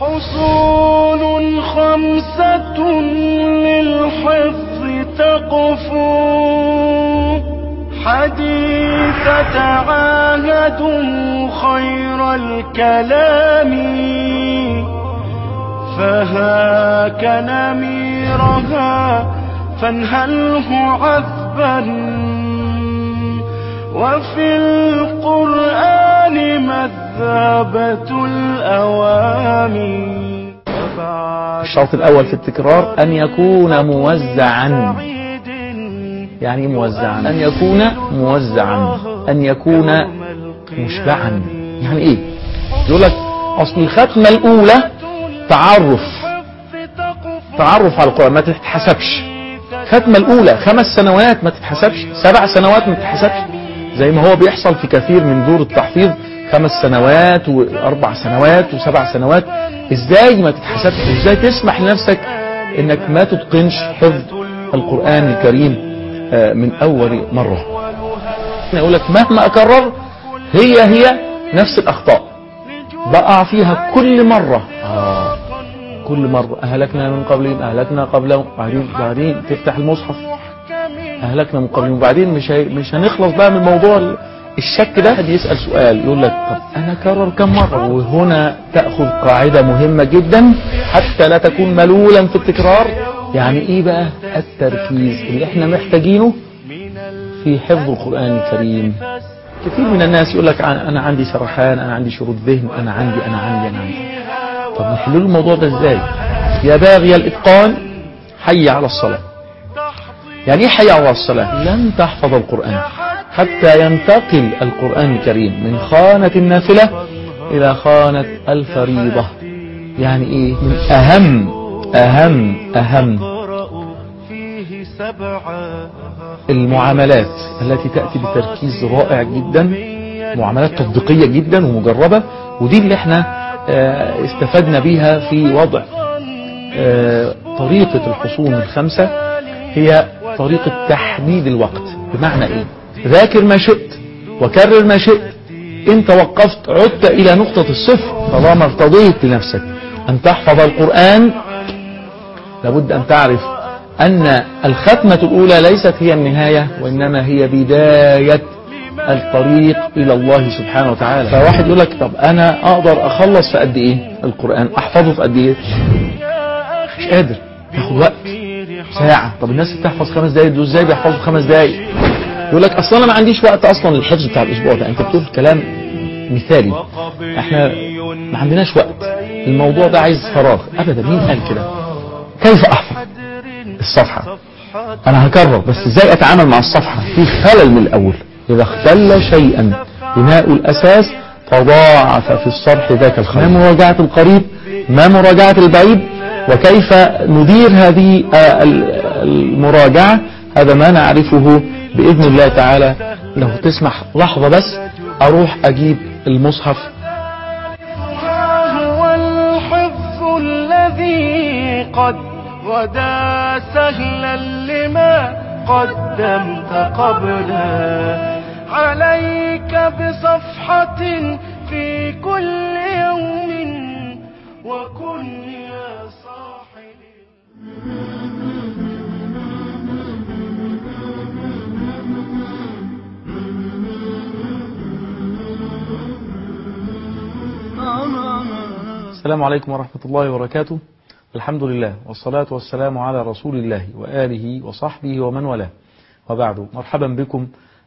حصول خمسة للحفظ تقفو حديث تعاهدوا خير الكلام. فهاك نميرها فانهله عذبا. وفي القرآن مذابة الأوامي الشرط الأول في التكرار أن يكون موزعا. يعني إيه موزعا؟ أن يكون موزعا. أن يكون مشبعا. يعني إيه؟ يقول لك أصل الختمة الأولى تعرف. تعرف على القرآن ما تتحسبش. ختمة الأولى خمس سنوات ما تتحسبش. سبع سنوات ما تتحسبش. زي ما هو بيحصل في كثير من دور التحفيظ. خمس سنوات وأربع سنوات وسبع سنوات. إزاي ما تتحسبش؟ إزاي تسمح لنفسك إنك ما تتقنش حفظ القرآن الكريم آه، من أول مرة؟ يقول لك مهما أكرر هي هي نفس الأخطاء. بقع فيها كل مرة. آه كل مرة. أهلكنا من قبلهم أهلكنا قبلهم بعدين بعدين تفتح المصحف. أهلكنا من قبلهم وبعدين مش مش هنخلص بقى من موضوع الشك ده؟ حد يسأل سؤال يقول لك طب أنا كرر كم مرة؟ وهنا تأخذ قاعدة مهمة جدا حتى لا تكون ملولا في التكرار. يعني إيه بقى التركيز اللي إحنا محتاجينه في حفظ القرآن الكريم؟ كثير من الناس يقول لك أنا عندي سرحان أنا عندي شرود ذهن أنا عندي أنا عندي أنا عندي. طب نحل الموضوع ده إزاي؟ يا باغي الإتقان حي على الصلاة. يعني إيه حي على الصلاة؟ لن تحفظ القرآن. حتى ينتقل القرآن الكريم من خانة النافلة إلى خانة الفريضة. يعني إيه؟ من أهم فيه سبعا المعاملات التي تأتي بتركيز رائع جدا معاملات تطبيقية جدا ومجربة ودي اللي إحنا آه، استفدنا بيها في وضع آه، طريقة الحصون الخمسة هي طريقة تحديد الوقت. بمعنى إيه؟ ذاكر ما شئت وكرر ما شئت. انت وقفت عدت إلى نقطة الصفر. طالما ارتضيت لنفسك. أن تحفظ القرآن. لابد أن تعرف أن الختمة الأولى ليست هي النهاية وإنما هي بداية الطريق إلى الله سبحانه وتعالى. فواحد يقول لك طب أنا أقدر أخلص في قد إيه؟ القرآن. أحفظه في قد إيه؟ مش قادر. ياخد وقت. ساعة. طب الناس اللي بتحفظ خمس دقايق دول إزاي بيحفظوا خمس دقايق؟ يقول لك أصلا أنا ما عنديش وقت أصلا للحفظ بتاع الأسبوع ده. أنت بتقول كلام مثالي. إحنا ما عندناش وقت. الموضوع ده عايز فراغ. ابدا مين قال كده؟ كيف أحفظ الصفحة؟ أنا هكرر بس إزاي أتعامل مع الصفحة في خلل من الأول؟ إذا اختل شيئا بناء الأساس تضاعف في الصرح ذاك الخلل. ما مراجعة القريب؟ ما مراجعة البعيد؟ وكيف ندير هذه ال- المراجعة؟ هذا ما نعرفه بإذن الله تعالى لو تسمح لحظة بس أروح أجيب المصحف. هو الحفظ الذي قد غدا سهلا لما قدمت قبله عليك بصفحة في كل يوم وكن يا صاحبي السلام عليكم ورحمة الله وبركاته. الحمد لله والصلاة والسلام على رسول الله وآله وصحبه ومن والاه. وبعد مرحبا بكم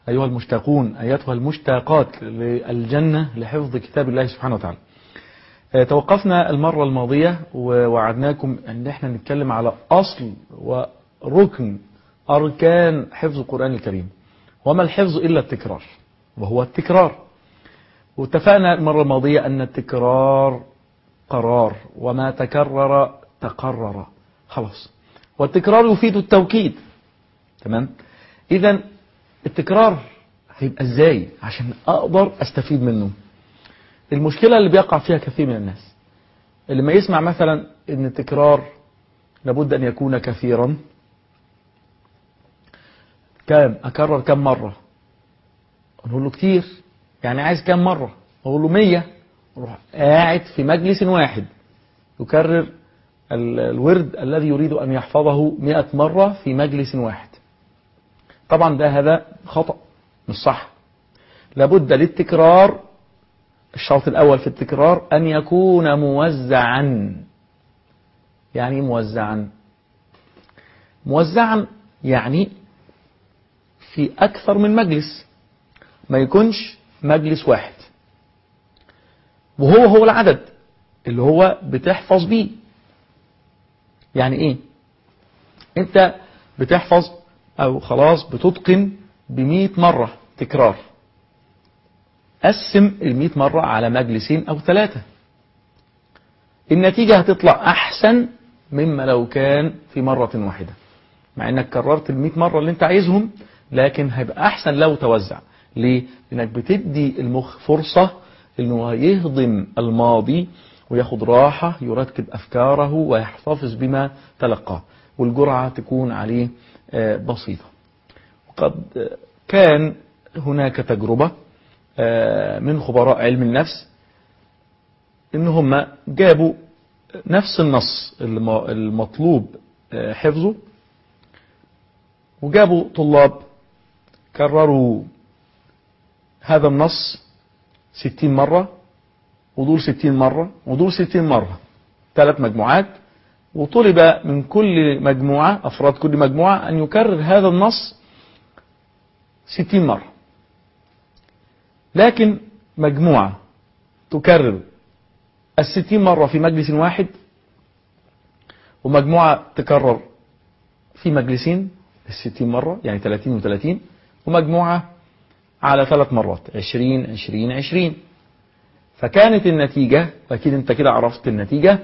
أيها المشتاقون أيتها المشتاقات للجنة لحفظ كتاب الله سبحانه وتعالى. آه، توقفنا المرة الماضية ووعدناكم أن إحنا نتكلم على أصل وركن أركان حفظ القرآن الكريم. وما الحفظ إلا التكرار وهو التكرار. واتفقنا المرة الماضية أن التكرار قرار وما تكرر تقرر. خلاص. والتكرار يفيد التوكيد. تمام؟ إذا التكرار هيبقى إزاي؟ عشان أقدر أستفيد منه. المشكلة اللي بيقع فيها كثير من الناس. اللي ما يسمع مثلا إن التكرار لابد أن يكون كثيرا. كام أكرر كم مرة؟ نقول له كتير. يعني عايز كم مرة؟ أقول له مية. روح قاعد في مجلس واحد. يكرر ال- الورد الذي يريد أن يحفظه مئة مرة في مجلس واحد. طبعا ده هذا خطأ مش صح. لابد للتكرار الشرط الأول في التكرار أن يكون موزعا. يعني إيه موزعا؟ موزعا يعني في أكثر من مجلس. ما يكونش مجلس واحد. وهو هو العدد اللي هو بتحفظ بيه. يعني إيه؟ أنت بتحفظ أو خلاص بتتقن بمئة مرة تكرار. قسم المئة مرة على مجلسين أو ثلاثة. النتيجة هتطلع أحسن مما لو كان في مرة واحدة. مع إنك كررت المئة مرة اللي أنت عايزهم لكن هيبقى أحسن لو توزع. ليه؟ لأنك بتدي المخ فرصة إنه يهضم الماضي وياخد راحة يرتب أفكاره ويحتفظ بما تلقاه والجرعة تكون عليه آه، بسيطة. وقد آه، كان هناك تجربة آه، من خبراء علم النفس إن هم جابوا نفس النص الم- المطلوب حفظه وجابوا طلاب كرروا هذا النص ستين مرة ودول ستين مرة ودول ستين مرة. ثلاث مجموعات. وطلب من كل مجموعة أفراد كل مجموعة أن يكرر هذا النص ستين مرة. لكن مجموعة تكرر الستين مرة في مجلس واحد ومجموعة تكرر في مجلسين الستين مرة يعني 30 و30 ومجموعة على ثلاث مرات 20 20 20 فكانت النتيجة أكيد أنت كده عرفت النتيجة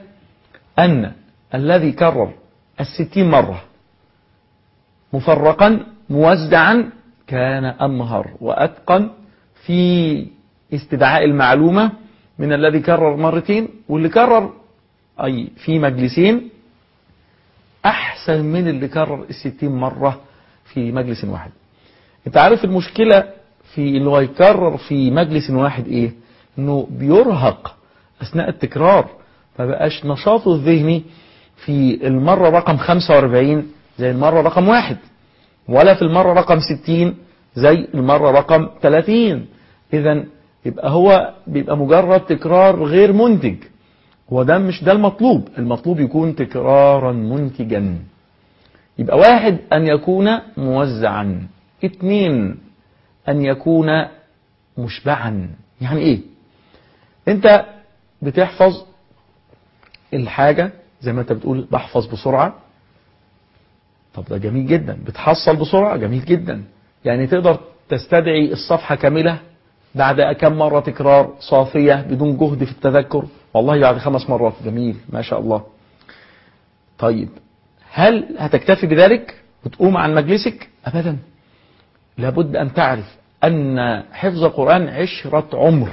أن الذي كرر الستين مرة مفرقا موزعا كان أمهر وأتقن في استدعاء المعلومة من الذي كرر مرتين واللي كرر أي في مجلسين أحسن من اللي كرر الستين مرة في مجلس واحد. أنت عارف المشكلة في انه يكرر في مجلس واحد إيه؟ إنه بيرهق أثناء التكرار. ما بقاش نشاطه الذهني في المرة رقم 45 زي المرة رقم واحد ولا في المرة رقم 60 زي المرة رقم 30 اذا يبقى هو بيبقى مجرد تكرار غير منتج وده مش ده المطلوب. المطلوب يكون تكرارا منتجا. يبقى واحد أن يكون موزعا. اثنين أن يكون مشبعا. يعني إيه؟ أنت بتحفظ الحاجة زي ما أنت بتقول بحفظ بسرعة. طب ده جميل جدا. بتحصل بسرعة جميل جدا. يعني تقدر تستدعي الصفحة كاملة بعد كم مرة تكرار صافية بدون جهد في التذكر. والله بعد خمس مرات. جميل. ما شاء الله. طيب. هل هتكتفي بذلك؟ وتقوم عن مجلسك؟ أبدا. لابد أن تعرف أن حفظ القرآن عشرة عمر.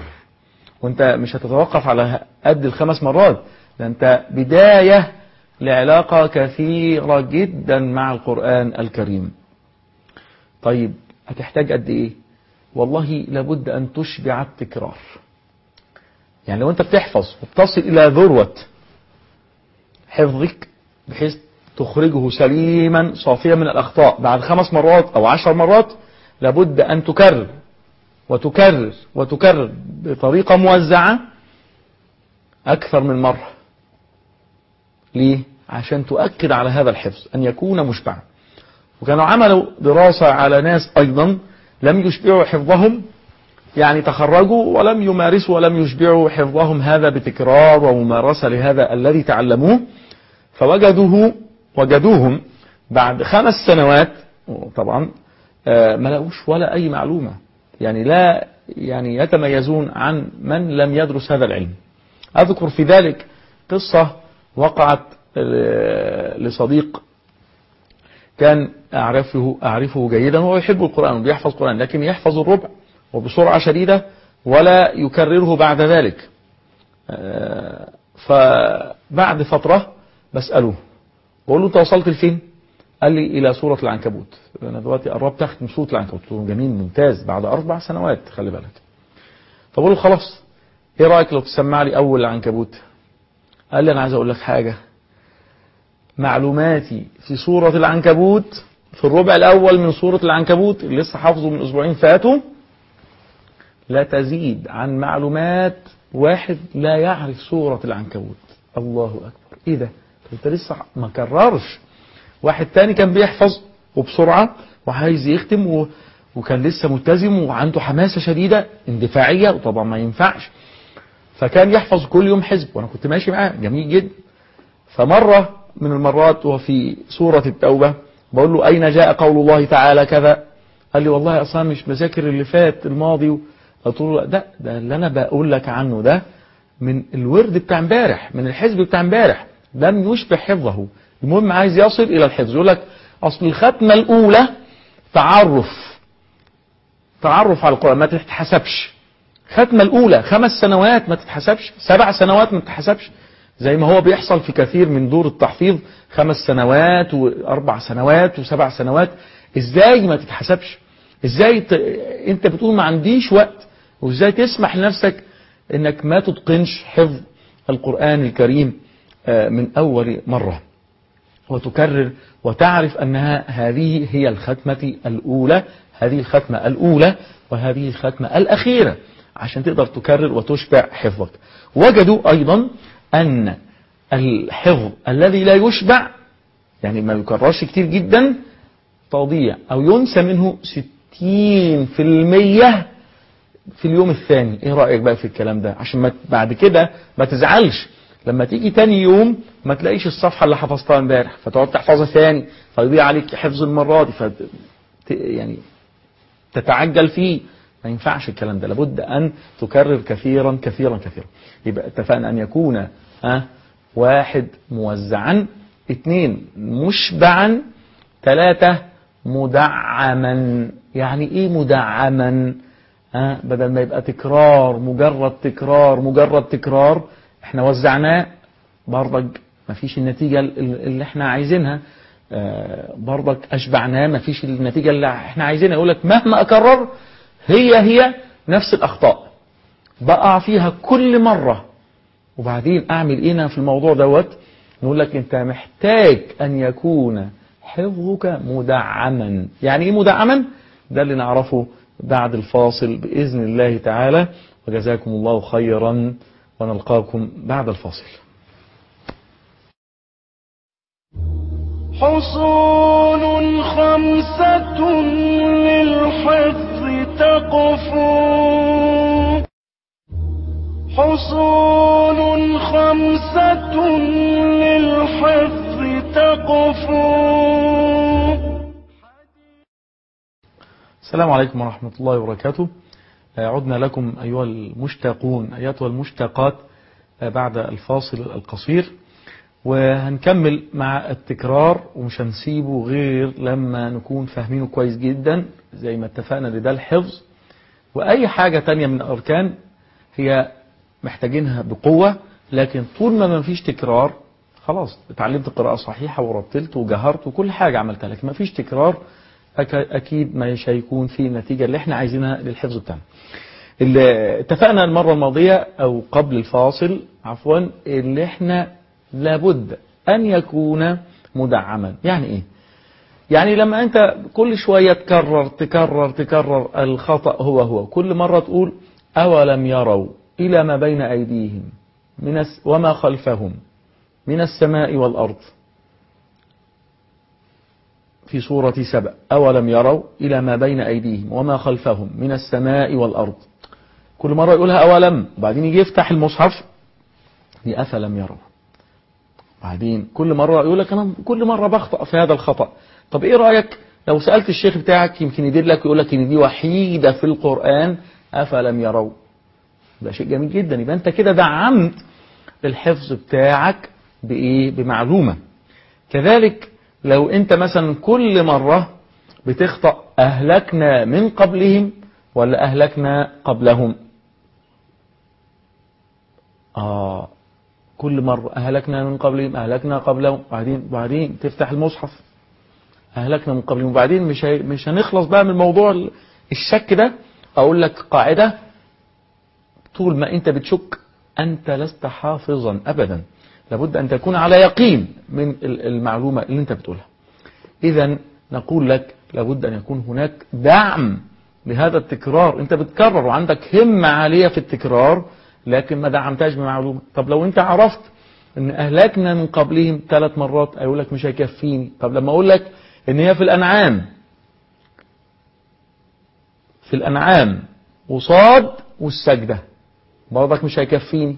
وأنت مش هتتوقف على قد الخمس مرات ده أنت بداية لعلاقة كثيرة جدا مع القرآن الكريم. طيب هتحتاج قد إيه؟ والله لابد أن تشبع التكرار. يعني لو أنت بتحفظ وبتصل إلى ذروة حفظك بحيث تخرجه سليما صافيا من الأخطاء بعد خمس مرات أو عشر مرات لابد أن تكرر وتكرر وتكرر بطريقة موزعة أكثر من مرة. ليه؟ عشان تؤكد على هذا الحفظ أن يكون مشبعا. وكانوا عملوا دراسة على ناس أيضا لم يشبعوا حفظهم يعني تخرجوا ولم يمارسوا ولم يشبعوا حفظهم هذا بتكرار وممارسة لهذا الذي تعلموه. فوجدوه وجدوهم بعد خمس سنوات طبعا ما لقوش ولا أي معلومة. يعني لا يعني يتميزون عن من لم يدرس هذا العلم. أذكر في ذلك قصة وقعت لصديق كان أعرفه أعرفه جيدا وهو يحب القرآن وبيحفظ القرآن لكن يحفظ الربع وبسرعة شديدة ولا يكرره بعد ذلك. فبعد فترة بسأله بقول له انت وصلت لفين قال لي إلى سورة العنكبوت. أنا دلوقتي قربت اختم سورة العنكبوت. قلت له جميل ممتاز بعد أربع سنوات خلي بالك. فبقول له خلاص إيه رأيك لو تسمع لي أول العنكبوت؟ قال لي أنا عايز أقول لك حاجة. معلوماتي في سورة العنكبوت في الربع الأول من سورة العنكبوت اللي لسه حافظه من أسبوعين فاتوا لا تزيد عن معلومات واحد لا يعرف سورة العنكبوت. الله أكبر. إيه ده؟ أنت لسه ما كررش؟ واحد تاني كان بيحفظ وبسرعة وعايز يختم و... وكان لسه ملتزم وعنده حماسة شديدة اندفاعية وطبعا ما ينفعش. فكان يحفظ كل يوم حزب وأنا كنت ماشي معاه جميل جدا. فمرة من المرات وفي سورة التوبة بقول له أين جاء قول الله تعالى كذا؟ قال لي والله أصلا مش مذاكر اللي فات الماضي قلت له ده ده اللي أنا بقول لك عنه ده من الورد بتاع امبارح من الحزب بتاع امبارح لم يشبه حفظه. المهم عايز يصل إلى الحفظ. يقول لك أصل الختمة الأولى تعرف. تعرف على القرآن ما تتحسبش. ختمة الأولى خمس سنوات ما تتحسبش سبع سنوات ما تتحسبش. زي ما هو بيحصل في كثير من دور التحفيظ خمس سنوات وأربع سنوات وسبع سنوات. إزاي ما تتحسبش؟ إزاي ت... أنت بتقول ما عنديش وقت. وإزاي تسمح لنفسك إنك ما تتقنش حفظ القرآن الكريم من أول مرة. وتكرر وتعرف أنها هذه هي الختمة الأولى هذه الختمة الأولى وهذه الختمة الأخيرة عشان تقدر تكرر وتشبع حفظك. وجدوا أيضا أن الحفظ الذي لا يشبع يعني ما يكررش كتير جدا تضيع أو ينسى منه 60% في اليوم الثاني. إيه رأيك بقى في الكلام ده؟ عشان ما بعد كده ما تزعلش. لما تيجي تاني يوم ما تلاقيش الصفحة اللي حفظتها امبارح فتقعد تحفظها ثاني فيضيع عليك حفظ المرة دي؟ فت... يعني تتعجل فيه. ما ينفعش الكلام ده. لابد أن تكرر كثيرا كثيرا كثيرا. يبقى اتفقنا أن يكون أه واحد موزعا اثنين مشبعا ثلاثة مدعما. يعني إيه مدعما؟ أه بدل ما يبقى تكرار مجرد تكرار مجرد تكرار إحنا وزعناه برضك ما فيش النتيجة اللي إحنا عايزينها. أه برضك أشبعناه ما فيش النتيجة اللي إحنا عايزينها. يقول لك مهما أكرر هي هي نفس الأخطاء. بقع فيها كل مرة. وبعدين أعمل إيه في الموضوع دوت؟ نقول لك أنت محتاج أن يكون حفظك مدعما. يعني إيه مدعما؟ ده اللي نعرفه بعد الفاصل بإذن الله تعالى. وجزاكم الله خيرا. ونلقاكم بعد الفاصل. حصول خمسة للحفظ تقفو. حصول خمسة للحفظ تقفو. السلام عليكم ورحمة الله وبركاته. عدنا لكم أيها المشتاقون أيتها المشتاقات بعد الفاصل القصير. وهنكمل مع التكرار ومش هنسيبه غير لما نكون فاهمينه كويس جدا زي ما اتفقنا لده الحفظ. وأي حاجة تانية من الأركان هي محتاجينها بقوة لكن طول ما ما فيش تكرار خلاص اتعلمت قراءة صحيحة ورتلت وجهرت وكل حاجة عملتها لكن ما فيش تكرار أكيد مش هيكون في النتيجة اللي إحنا عايزينها للحفظ بتاعنا. اللي اتفقنا المرة الماضية أو قبل الفاصل عفوا اللي إحنا لابد أن يكون مدعما. يعني إيه؟ يعني لما أنت كل شوية تكرر تكرر تكرر الخطأ هو هو. كل مرة تقول أولم يروا إلى ما بين أيديهم من. وما خلفهم من السماء والأرض. في سورة سبأ أولم يروا إلى ما بين أيديهم وما خلفهم من السماء والأرض. كل مرة يقولها أولم بعدين يجي يفتح المصحف دي أفلم يروا. بعدين كل مرة يقول لك أنا كل مرة بخطأ في هذا الخطأ. طب إيه رأيك؟ لو سألت الشيخ بتاعك يمكن يدير لك ويقول لك إن دي وحيدة في القرآن أفلم يروا. ده شيء جميل جدا. يبقى أنت كده دعمت الحفظ بتاعك بإيه؟ بمعلومة. كذلك لو أنت مثلا كل مرة بتخطأ أهلكنا من قبلهم ولا أهلكنا قبلهم؟ آه كل مرة أهلكنا من قبلهم أهلكنا قبلهم بعدين بعدين تفتح المصحف. أهلكنا من قبلهم وبعدين مش مش هنخلص بقى من موضوع الشك ده. أقول لك قاعدة. طول ما أنت بتشك أنت لست حافظا أبدا. لابد أن تكون على يقين من ال- المعلومة اللي أنت بتقولها. إذا نقول لك لابد أن يكون هناك دعم لهذا التكرار. أنت بتكرر وعندك همة عالية في التكرار لكن ما دعمتهاش بمعلومة. طب لو أنت عرفت أن أهلكنا من قبلهم ثلاث مرات أقول لك مش هيكفيني. طب لما أقول لك أن هي في الأنعام في الأنعام وصاد والسجدة برضك مش هيكفيني.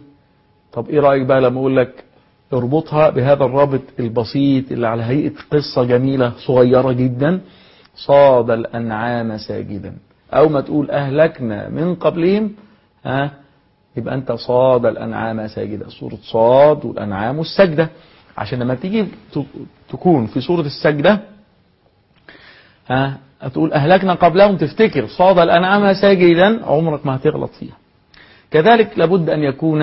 طب إيه رأيك بقى لما أقول لك اربطها بهذا الرابط البسيط اللي على هيئة قصة جميلة صغيرة جدا. صاد الأنعام ساجدا. أو ما تقول أهلكنا من قبلهم ها يبقى أنت صاد الأنعام ساجدا. سورة صاد والأنعام والسجدة عشان لما تيجي تكون في سورة السجدة ها تقول أهلكنا قبلهم تفتكر صاد الأنعام ساجدا عمرك ما هتغلط فيها. كذلك لابد أن يكون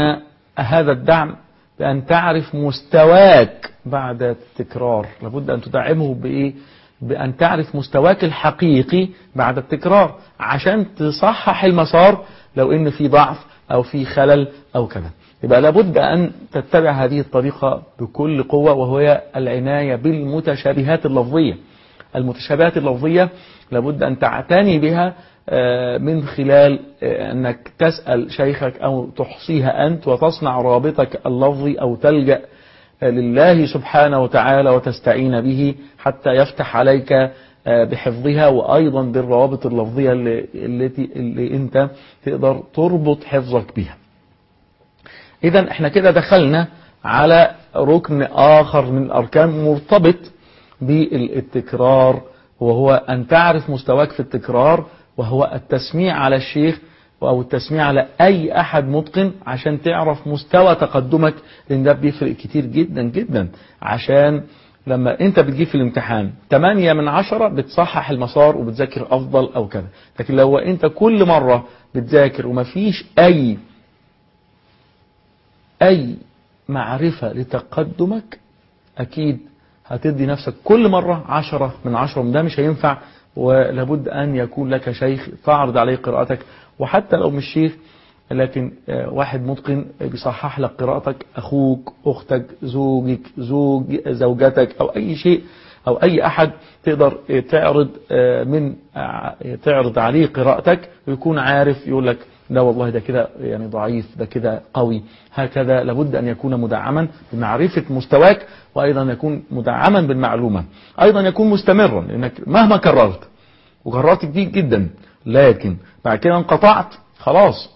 هذا الدعم بأن تعرف مستواك بعد التكرار. لابد أن تدعمه بإيه؟ بأن تعرف مستواك الحقيقي بعد التكرار. عشان تصحح المسار لو إن في ضعف أو في خلل أو كذا. يبقى لابد أن تتبع هذه الطريقة بكل قوة وهي العناية بالمتشابهات اللفظية. المتشابهات اللفظية لابد أن تعتني بها من خلال آه، أنك تسأل شيخك أو تحصيها أنت وتصنع رابطك اللفظي أو تلجأ آه، لله سبحانه وتعالى وتستعين به حتى يفتح عليك آه، بحفظها وأيضا بالروابط اللفظية التي اللي أنت تقدر تربط حفظك بها. إذا إحنا كده دخلنا على ركن آخر من الأركان مرتبط بالتكرار وهو أن تعرف مستواك في التكرار وهو التسميع على الشيخ أو التسميع على أي أحد متقن عشان تعرف مستوى تقدمك لأن ده بيفرق كتير جدا جدا. عشان لما أنت بتجيب في الامتحان 8 من 10 بتصحح المسار وبتذاكر أفضل أو كذا. لكن لو أنت كل مرة بتذاكر ومفيش أي أي معرفة لتقدمك أكيد هتدي نفسك كل مرة عشرة من عشرة. ده مش هينفع ولابد أن يكون لك شيخ تعرض عليه قراءتك. وحتى لو مش شيخ لكن آه، واحد متقن بيصحح لك قراءتك. أخوك أختك زوجك زوج زوجتك أو أي شيء أو أي أحد تقدر آه، تعرض آه، من تعرض عليه قراءتك ويكون عارف يقول لك لا والله ده كده يعني ضعيف ده كده قوي. هكذا لابد أن يكون مدعما بمعرفة مستواك وأيضا يكون مدعما بالمعلومة. أيضا يكون مستمرا لأنك مهما كررت وكررت كتير جدا لكن بعد كده انقطعت خلاص.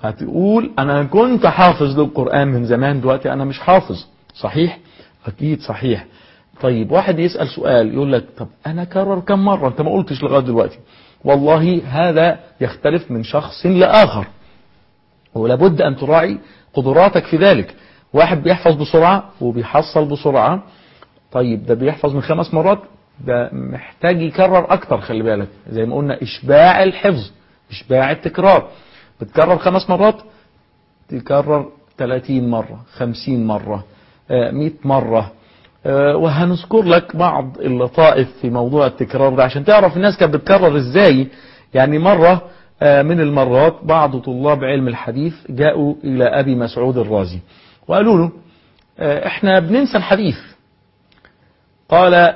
هتقول أنا كنت حافظ للقرآن من زمان دلوقتي أنا مش حافظ. صحيح؟ أكيد صحيح. طيب واحد يسأل سؤال يقول لك طب أنا كرر كم مرة؟ أنت ما قلتش لغاية دلوقتي. والله هذا يختلف من شخص لآخر. ولابد أن تراعي قدراتك في ذلك. واحد بيحفظ بسرعة وبيحصل بسرعة. طيب ده بيحفظ من خمس مرات؟ ده محتاج يكرر أكتر خلي بالك. زي ما قلنا إشباع الحفظ إشباع التكرار. بتكرر خمس مرات؟ تكرر 30 مرة 50 مرة آه، 100 مرة. آه، وهنذكر لك بعض اللطائف في موضوع التكرار ده. عشان تعرف الناس كانت بتكرر إزاي يعني مرة آه، من المرات بعض طلاب علم الحديث جاءوا إلى أبي مسعود الرازي وقالوا له آه، إحنا بننسى الحديث. قال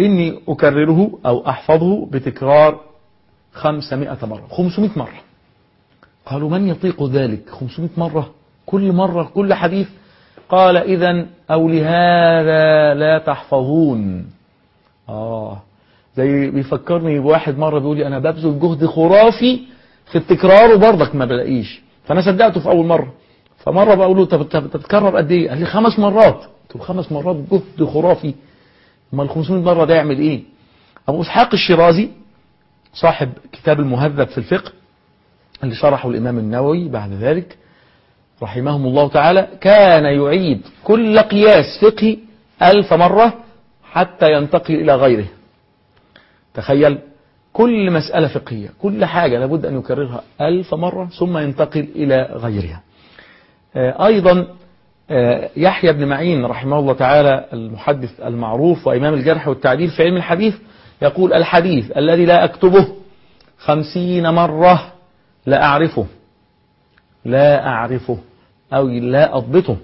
إني أكرره أو أحفظه بتكرار خمسمائة مرة خمسمائة مرة. قالوا من يطيق ذلك؟ خمسمائة مرة. كل مرة كل حديث قال إذا أو لهذا لا تحفظون. آه. زي بيفكرني بواحد مرة بيقول لي أنا ببذل جهد خرافي في التكرار وبرضك ما بلاقيش. فأنا صدقته في أول مرة. فمرة بقول له طب أنت بتتكرر قد إيه؟ قال لي خمس مرات. قلت له خمس مرات جهد خرافي. أمال ال 500 مرة ده يعمل إيه؟ أبو إسحاق الشيرازي صاحب كتاب المهذب في الفقه اللي شرحه الإمام النووي بعد ذلك رحمهم الله تعالى كان يعيد كل قياس فقهي ألف مرة حتى ينتقل إلى غيره. تخيل كل مسألة فقهية كل حاجة لابد أن يكررها ألف مرة ثم ينتقل إلى غيرها. آه، أيضا آه، يحيى بن معين رحمه الله تعالى المحدث المعروف وإمام الجرح والتعديل في علم الحديث يقول الحديث الذي لا أكتبه خمسين مرة لا أعرفه لا أعرفه. أو لا أضبطه.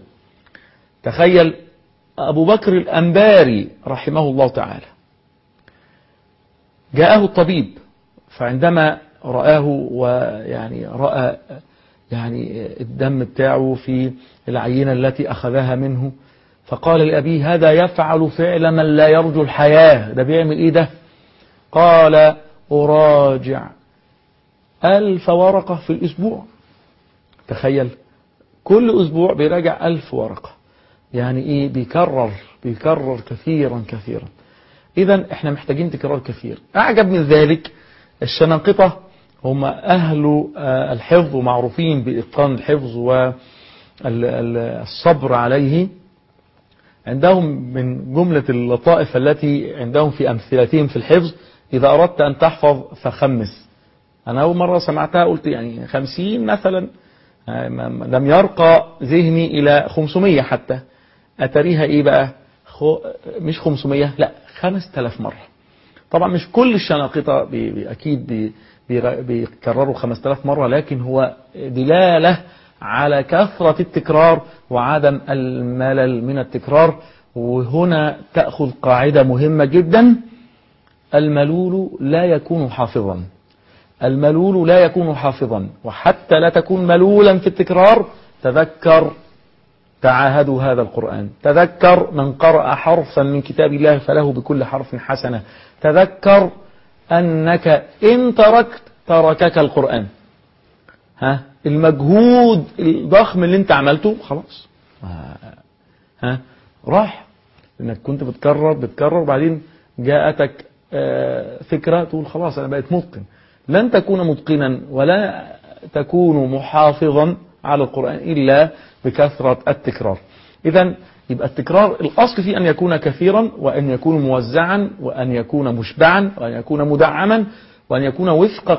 تخيل أبو بكر الأنباري رحمه الله تعالى. جاءه الطبيب فعندما رآه ويعني رأى يعني الدم بتاعه في العينة التي أخذها منه فقال لأبيه هذا يفعل فعل من لا يرجو الحياة. ده بيعمل إيه ده؟ قال أراجع ألف ورقة في الأسبوع. تخيل كل أسبوع بيراجع ألف ورقة. يعني إيه؟ بيكرر بيكرر كثيرا كثيرا. إذا إحنا محتاجين تكرار كثير. أعجب من ذلك الشناقطة. هم أهل الحفظ ومعروفين بإتقان الحفظ والصبر عليه. عندهم من جملة اللطائف التي عندهم في أمثلتهم في الحفظ إذا أردت أن تحفظ فخمس. أنا أول مرة سمعتها قلت يعني خمسين مثلا. لم يرقى ذهني إلى خمسمية حتى. أتريها إيه بقى؟ مش خمسمية لا خمس تلاف مرة. طبعا مش كل الشناقطة أكيد بي بيكرروا خمس تلاف مرة لكن هو دلالة على كثرة التكرار وعدم الملل من التكرار. وهنا تأخذ قاعدة مهمة جدا. الملول لا يكون حافظا. الملول لا يكون حافظا وحتى لا تكون ملولا في التكرار تذكر تعاهدوا هذا القرآن تذكر من قرأ حرفا من كتاب الله فله بكل حرف حسنة تذكر أنك إن تركت تركك القرآن. ها؟ المجهود الضخم اللي أنت عملته خلاص. ها؟ راح. إنك كنت بتكرر بتكرر وبعدين جاءتك فكرة تقول خلاص أنا بقيت متقن. لن تكون متقنا ولا تكون محافظا على القرآن إلا بكثرة التكرار. إذا يبقى التكرار الأصل فيه أن يكون كثيرا وأن يكون موزعا وأن يكون مشبعا وأن يكون مدعما وأن يكون وفق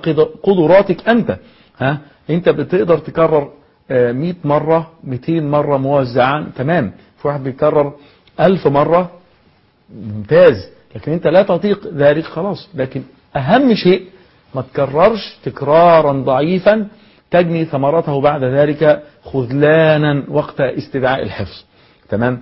قدراتك أنت. ها؟ أنت بتقدر تكرر 100 مرة 200 مرة موزعا تمام. في واحد بيكرر 1000 مرة ممتاز. لكن أنت لا تطيق ذلك خلاص. لكن أهم شيء ما تكررش تكرارا ضعيفا تجني ثمرته بعد ذلك خذلانا وقت استدعاء الحفظ. تمام؟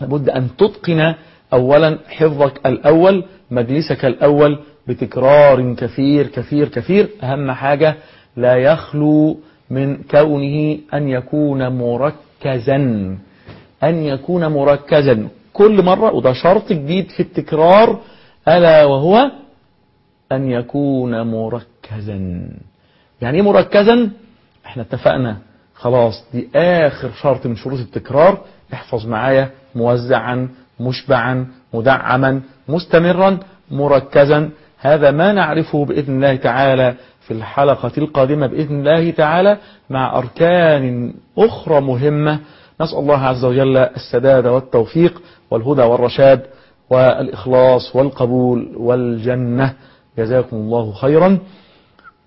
لابد أن تتقن أولا حفظك الأول مجلسك الأول بتكرار كثير كثير كثير. أهم حاجة لا يخلو من كونه أن يكون مركزا. أن يكون مركزا. كل مرة وده شرط جديد في التكرار ألا وهو أن يكون مركزا. يعني إيه مركزا؟ إحنا اتفقنا. خلاص دي آخر شرط من شروط التكرار. احفظ معايا موزعا مشبعا مدعما مستمرا مركزا. هذا ما نعرفه بإذن الله تعالى في الحلقة القادمة بإذن الله تعالى مع أركان أخرى مهمة. نسأل الله عز وجل السداد والتوفيق والهدى والرشاد والإخلاص والقبول والجنة. جزاكم الله خيرا.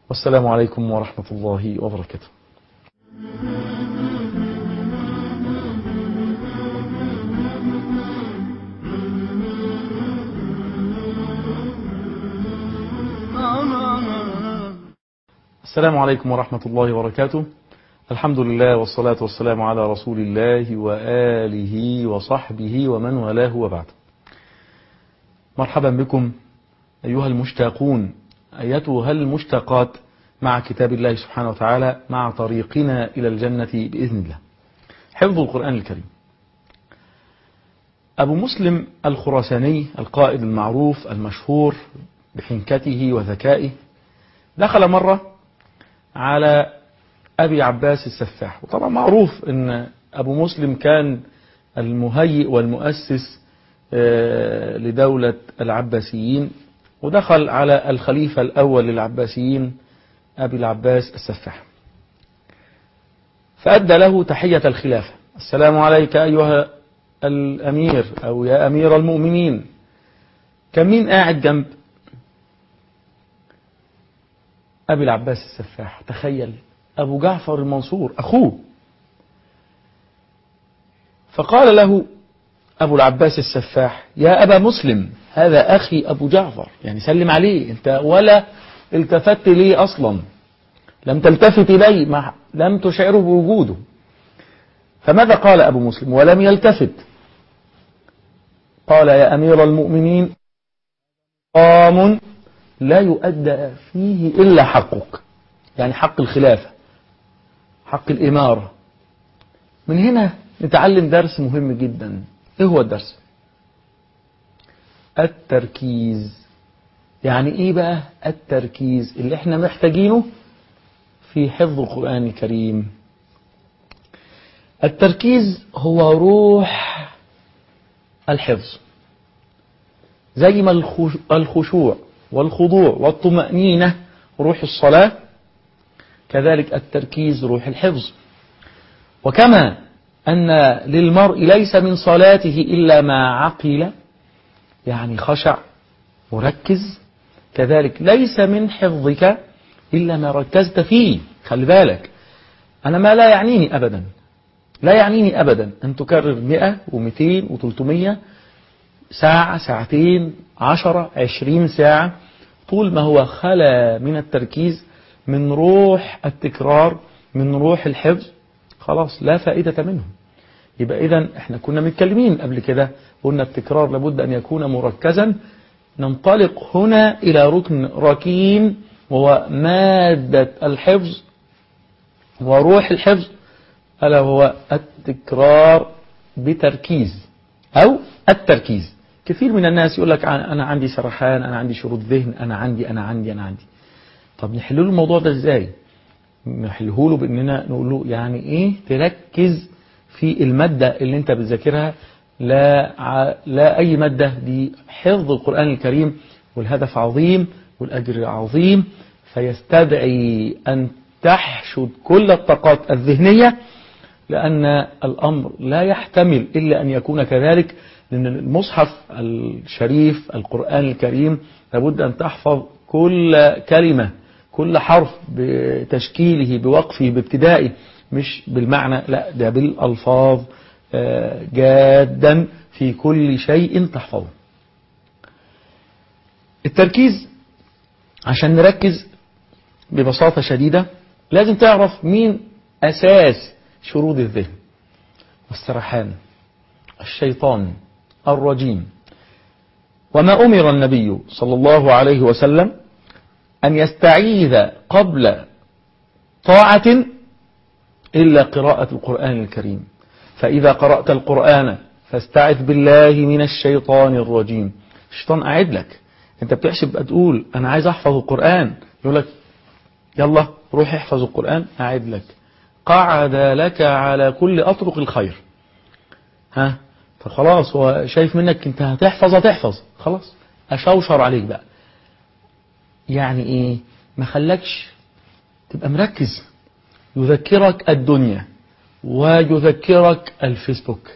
والسلام عليكم ورحمة الله وبركاته. السلام عليكم ورحمة الله وبركاته. الحمد لله والصلاة والسلام على رسول الله وآله وصحبه ومن والاه وبعد. مرحبا بكم. أيها المشتاقون أيتها المشتاقات مع كتاب الله سبحانه وتعالى مع طريقنا إلى الجنة بإذن الله. حفظ القرآن الكريم. أبو مسلم الخراساني القائد المعروف المشهور بحنكته وذكائه دخل مرة على أبي عباس السفاح. وطبعا معروف أن أبو مسلم كان المهيئ والمؤسس لدولة العباسيين. ودخل على الخليفة الأول للعباسيين أبي العباس السفاح. فأدى له تحية الخلافة. السلام عليك أيها الأمير أو يا أمير المؤمنين. كان مين قاعد جنب أبي العباس السفاح. تخيل أبو جعفر المنصور أخوه. فقال له أبو العباس السفاح. يا أبا مسلم هذا أخي أبو جعفر. يعني سلم عليه أنت ولا التفت ليه أصلا. لم تلتفت إليه ما لم تشعره بوجوده. فماذا قال أبو مسلم؟ ولم يلتفت. قال يا أمير المؤمنين قام لا يؤدى فيه إلا حقك. يعني حق الخلافة حق الإمارة. من هنا نتعلم درس مهم جدا. إيه هو الدرس؟ التركيز. يعني إيه بقى التركيز؟ اللي إحنا محتاجينه في حفظ القرآن الكريم. التركيز هو روح الحفظ. زي ما الخشوع والخضوع والطمأنينة روح الصلاة كذلك التركيز روح الحفظ. وكما أن للمرء ليس من صلاته إلا ما عقل يعني خشع وركز كذلك ليس من حفظك إلا ما ركزت فيه. خلي بالك. أنا ما لا يعنيني أبدا. لا يعنيني أبدا. أن تكرر مئة ومئتين وثلاثمية ساعة ساعتين عشرة عشرين ساعة طول ما هو خلا من التركيز من روح التكرار من روح الحفظ. خلاص لا فائدة منه. يبقى إذا إحنا كنا متكلمين قبل كده قلنا التكرار لابد أن يكون مركزا. ننطلق هنا إلى ركن ركين وهو مادة الحفظ وروح الحفظ. ألا هو التكرار بتركيز أو التركيز. كثير من الناس يقول لك أنا عندي سرحان أنا عندي شروط ذهن أنا عندي أنا عندي أنا عندي. طب نحل له الموضوع ده إزاي؟ نحله له بأننا نقول له يعني إيه؟ تركز في المادة اللي أنت بتذاكرها. لا. لا أي مادة دي حفظ القرآن الكريم والهدف عظيم والأجر عظيم. فيستدعي أن تحشد كل الطاقات الذهنية لأن الأمر لا يحتمل إلا أن يكون كذلك لأن المصحف الشريف القرآن الكريم لابد أن تحفظ كل كلمة. كل حرف بتشكيله بوقفه بابتدائه مش بالمعنى لا ده بالألفاظ جادا في كل شيء تحفظه. التركيز عشان نركز ببساطة شديدة لازم تعرف مين أساس شرود الذهن. والسرحان الشيطان الرجيم. وما أمر النبي صلى الله عليه وسلم أن يستعيذ قبل طاعة إلا قراءة القرآن الكريم. فإذا قرأت القرآن فاستعذ بالله من الشيطان الرجيم. الشيطان قاعد لك. أنت بتحسب تقول أنا عايز أحفظ القرآن. يقول لك يلا روح احفظ القرآن. قاعد لك. قعد لك على كل أطرق الخير. ها؟ فخلاص هو شايف منك أنت هتحفظ هتحفظ. خلاص. أشوشر عليك بقى. يعني إيه؟ ما خلكش تبقى مركز. يذكرك الدنيا ويذكرك الفيسبوك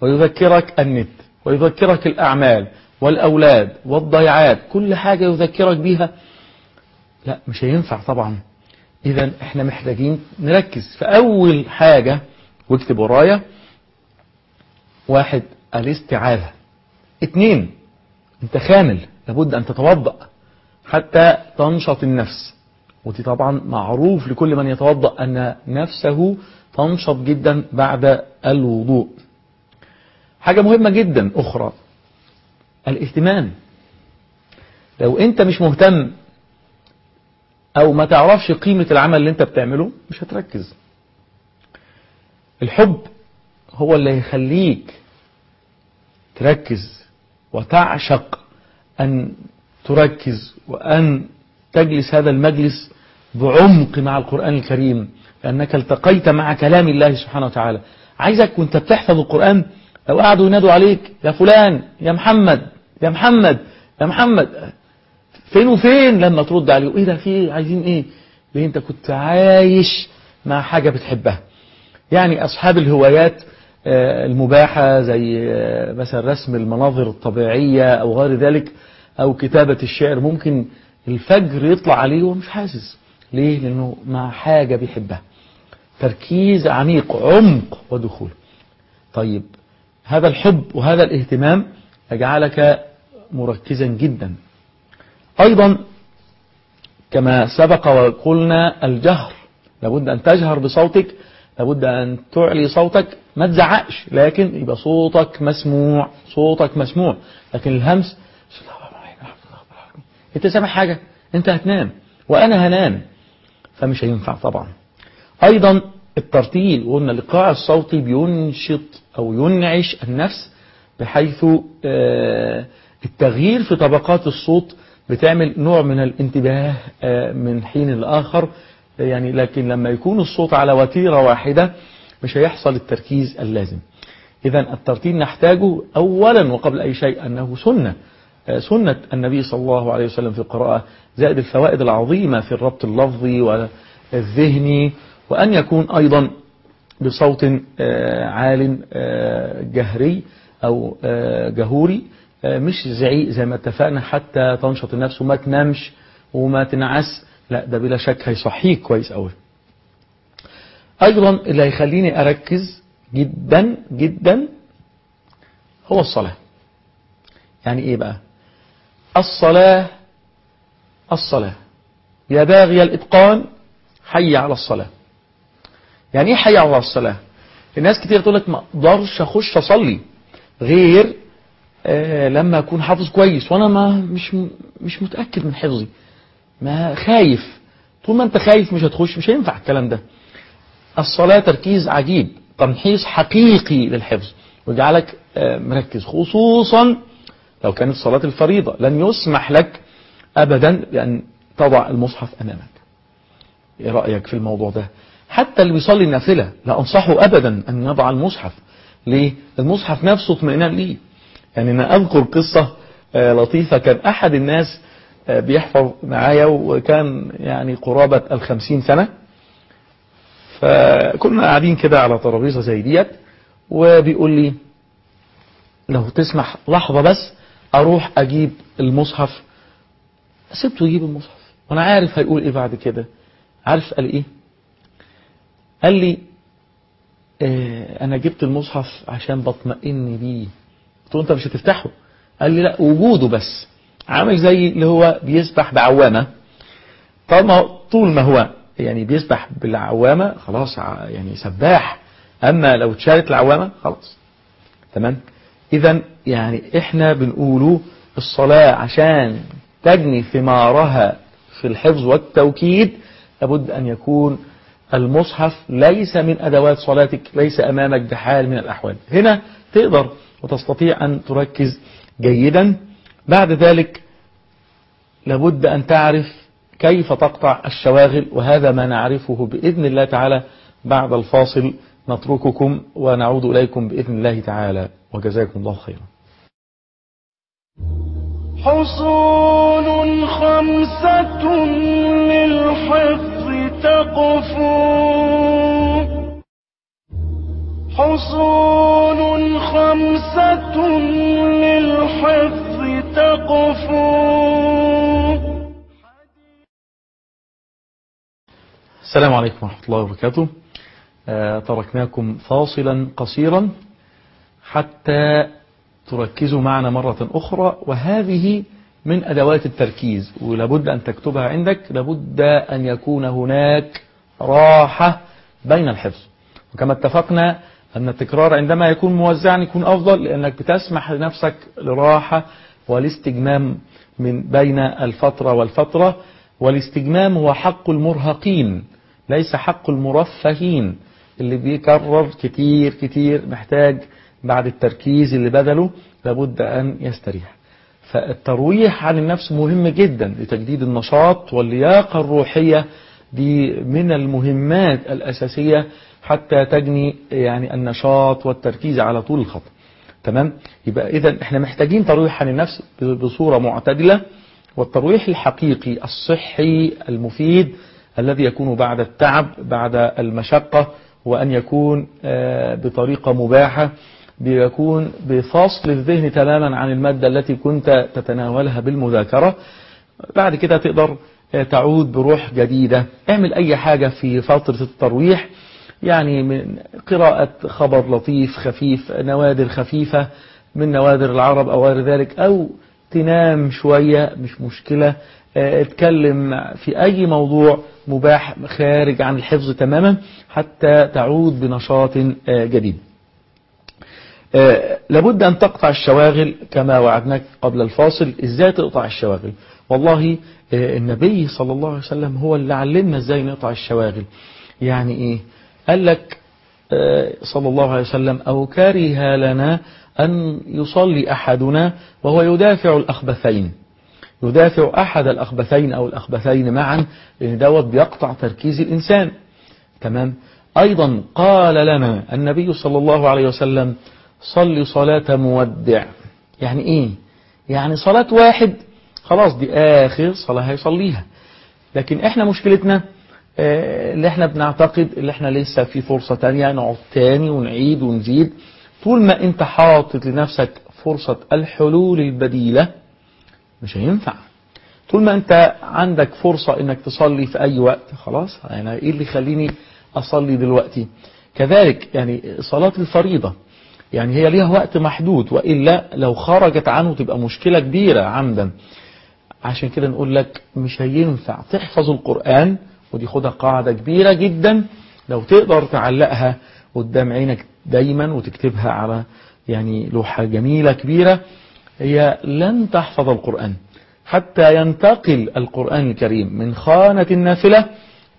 ويذكرك النت ويذكرك الأعمال والأولاد والضيعات كل حاجة يذكرك بيها. لا مش هينفع طبعا. إذا إحنا محتاجين نركز فأول حاجة واكتب ورايا. واحد الاستعاذة. اتنين أنت خامل لابد أن تتوضأ. حتى تنشط النفس. ودي طبعا معروف لكل من يتوضأ أن نفسه تنشط جدا بعد الوضوء. حاجة مهمة جدا أخرى الاهتمام. لو أنت مش مهتم أو ما تعرفش قيمة العمل اللي أنت بتعمله مش هتركز. الحب هو اللي يخليك تركز وتعشق أن تركز وأن تجلس هذا المجلس بعمق مع القرآن الكريم لأنك التقيت مع كلام الله سبحانه وتعالى. عايزك وأنت بتحفظ القرآن لو قعدوا ينادوا عليك يا فلان يا محمد يا محمد يا محمد. فين وفين؟ لما ترد عليه إيه ده؟ في عايزين إيه؟ ليه؟ أنت كنت عايش مع حاجة بتحبها. يعني أصحاب الهوايات المباحة زي مثلا رسم المناظر الطبيعية أو غير ذلك أو كتابة الشعر ممكن الفجر يطلع عليه ومش حاسس. ليه؟ لأنه مع حاجة بيحبها. تركيز عميق عمق ودخول. طيب هذا الحب وهذا الاهتمام يجعلك مركزا جدا. أيضا كما سبق وقلنا الجهر. لابد أن تجهر بصوتك لابد أن تعلي صوتك. ما تزعقش لكن يبقى صوتك مسموع صوتك مسموع. لكن الهمس انت سامع حاجة؟ انت هتنام. وأنا هنام. فمش هينفع طبعا. أيضا الترتيل قلنا الإيقاع الصوتي بينشط أو ينعش النفس بحيث آه، التغيير في طبقات الصوت بتعمل نوع من الانتباه آه، من حين لآخر. يعني لكن لما يكون الصوت على وتيرة واحدة مش هيحصل التركيز اللازم. إذا الترتيل نحتاجه أولا وقبل أي شيء أنه سنة. سنة النبي صلى الله عليه وسلم في القراءة زائد الفوائد العظيمة في الربط اللفظي والذهني وأن يكون أيضا بصوت آه، عال آه، جهري أو آه، جهوري آه، مش زعيق زي ما اتفقنا حتى تنشط النفس وما تنامش وما تنعس. لا ده بلا شك هيصحيك كويس قوي أيضا اللي هيخليني أركز جدا جدا هو الصلاة. يعني إيه بقى؟ الصلاة الصلاة. يا باغي الإتقان حي على الصلاة. يعني إيه حي على الصلاة؟ الناس كتير تقول لك ما أقدرش أخش أصلي غير آه لما أكون حافظ كويس وأنا ما مش مش متأكد من حفظي. ما خايف. طول ما أنت خايف مش هتخش مش هينفع الكلام ده. الصلاة تركيز عجيب تمحيص حقيقي للحفظ ويجعلك آه مركز خصوصا لو كانت صلاة الفريضة لن يسمح لك ابدا بأن تضع المصحف أمامك. إيه رأيك في الموضوع ده؟ حتى اللي بيصلي النافلة لا أنصحه أبدا أن يضع المصحف. ليه؟ المصحف نفسه اطمئنان ليه. يعني أنا أذكر قصة آه، لطيفة. كان أحد الناس آه، بيحفظ معايا وكان يعني قرابة الخمسين سنة. فكنا قاعدين كده على ترابيزة زي ديت وبيقول لي لو تسمح لحظة بس أروح أجيب المصحف؟ سبته يجيب المصحف. وأنا عارف هيقول إيه بعد كده. عارف قال إيه؟ قال لي آه أنا جبت المصحف عشان بطمئن بيه. قلت له أنت مش هتفتحه؟ قال لي لا وجوده بس. عامل زي اللي هو بيسبح بعوامة. طالما طول ما هو يعني بيسبح بالعوامة خلاص يعني سباح. أما لو اتشالت العوامة خلاص. تمام؟ اذا يعني إحنا بنقوله الصلاة عشان تجني ثمارها في الحفظ والتوكيد لابد أن يكون المصحف ليس من أدوات صلاتك ليس أمامك بحال من الأحوال. هنا تقدر وتستطيع أن تركز جيدا. بعد ذلك لابد أن تعرف كيف تقطع الشواغل وهذا ما نعرفه بإذن الله تعالى بعد الفاصل. نترككم ونعود إليكم بإذن الله تعالى وجزاكم الله خيرا. حصول خمسة للحفظ تقفو حصول خمسة للحفظ تقفو السلام عليكم ورحمة الله وبركاته. تركناكم فاصلا قصيرا حتى تركزوا معنا مرة أخرى. وهذه من أدوات التركيز ولابد أن تكتبها عندك. لابد أن يكون هناك راحة بين الحفظ. وكما اتفقنا أن التكرار عندما يكون موزعا يكون أفضل لأنك بتسمح لنفسك لراحة والاستجمام من بين الفترة والفترة. والاستجمام هو حق المرهقين ليس حق المرفهين. اللي بيكرر كتير كتير محتاج بعد التركيز اللي بذله لابد أن يستريح. فالترويح عن النفس مهم جدا لتجديد النشاط واللياقة الروحية دي من المهمات الأساسية حتى تجني يعني النشاط والتركيز على طول الخط. تمام؟ يبقى إذا إحنا محتاجين ترويح عن النفس بصورة معتدلة والترويح الحقيقي الصحي المفيد الذي يكون بعد التعب بعد المشقة وأن يكون آه، بطريقة مباحة بيكون بفصل الذهن تماما عن المادة التي كنت تتناولها بالمذاكرة. بعد كده تقدر آه، تعود بروح جديدة. اعمل أي حاجة في فترة الترويح يعني من قراءة خبر لطيف خفيف نوادر خفيفة من نوادر العرب أو غير ذلك أو تنام شوية مش مشكلة. اتكلم في أي موضوع مباح خارج عن الحفظ تماما حتى تعود بنشاط آه، جديد. آه، لابد أن تقطع الشواغل كما وعدناك قبل الفاصل. إزاي تقطع الشواغل؟ والله آه، النبي صلى الله عليه وسلم هو اللي علمنا إزاي نقطع الشواغل. يعني إيه؟ قال لك آه، صلى الله عليه وسلم أو كره لنا أن يصلي أحدنا وهو يدافع الأخبثين. يدافع أحد الأخبثين أو الأخبثين معا لأن دوت بيقطع تركيز الإنسان. تمام؟ أيضا قال لنا النبي صلى الله عليه وسلم صل صلاة مودع. يعني إيه؟ يعني صلاة واحد. خلاص دي آخر صلاة هيصليها. لكن إحنا مشكلتنا آه، اللي إحنا بنعتقد اللي إحنا لسه في فرصة تانية نقعد تاني ونعيد ونزيد. طول ما أنت حاطط لنفسك فرصة الحلول البديلة مش هينفع. طول ما انت عندك فرصة انك تصلي في اي وقت خلاص يعني إيه اللي يخليني اصلي دلوقتي؟ كذلك يعني صلاة الفريضة يعني هي ليها وقت محدود وإلا لو خرجت عنه تبقى مشكلة كبيرة عمدا. عشان كده نقول لك مش هينفع. تحفظ القرآن ودي خدها قاعدة كبيرة جدا لو تقدر تعلقها قدام عينك دايما وتكتبها على يعني لوحة جميلة كبيرة. هي لن تحفظ القرآن حتى ينتقل القرآن الكريم من خانة النافلة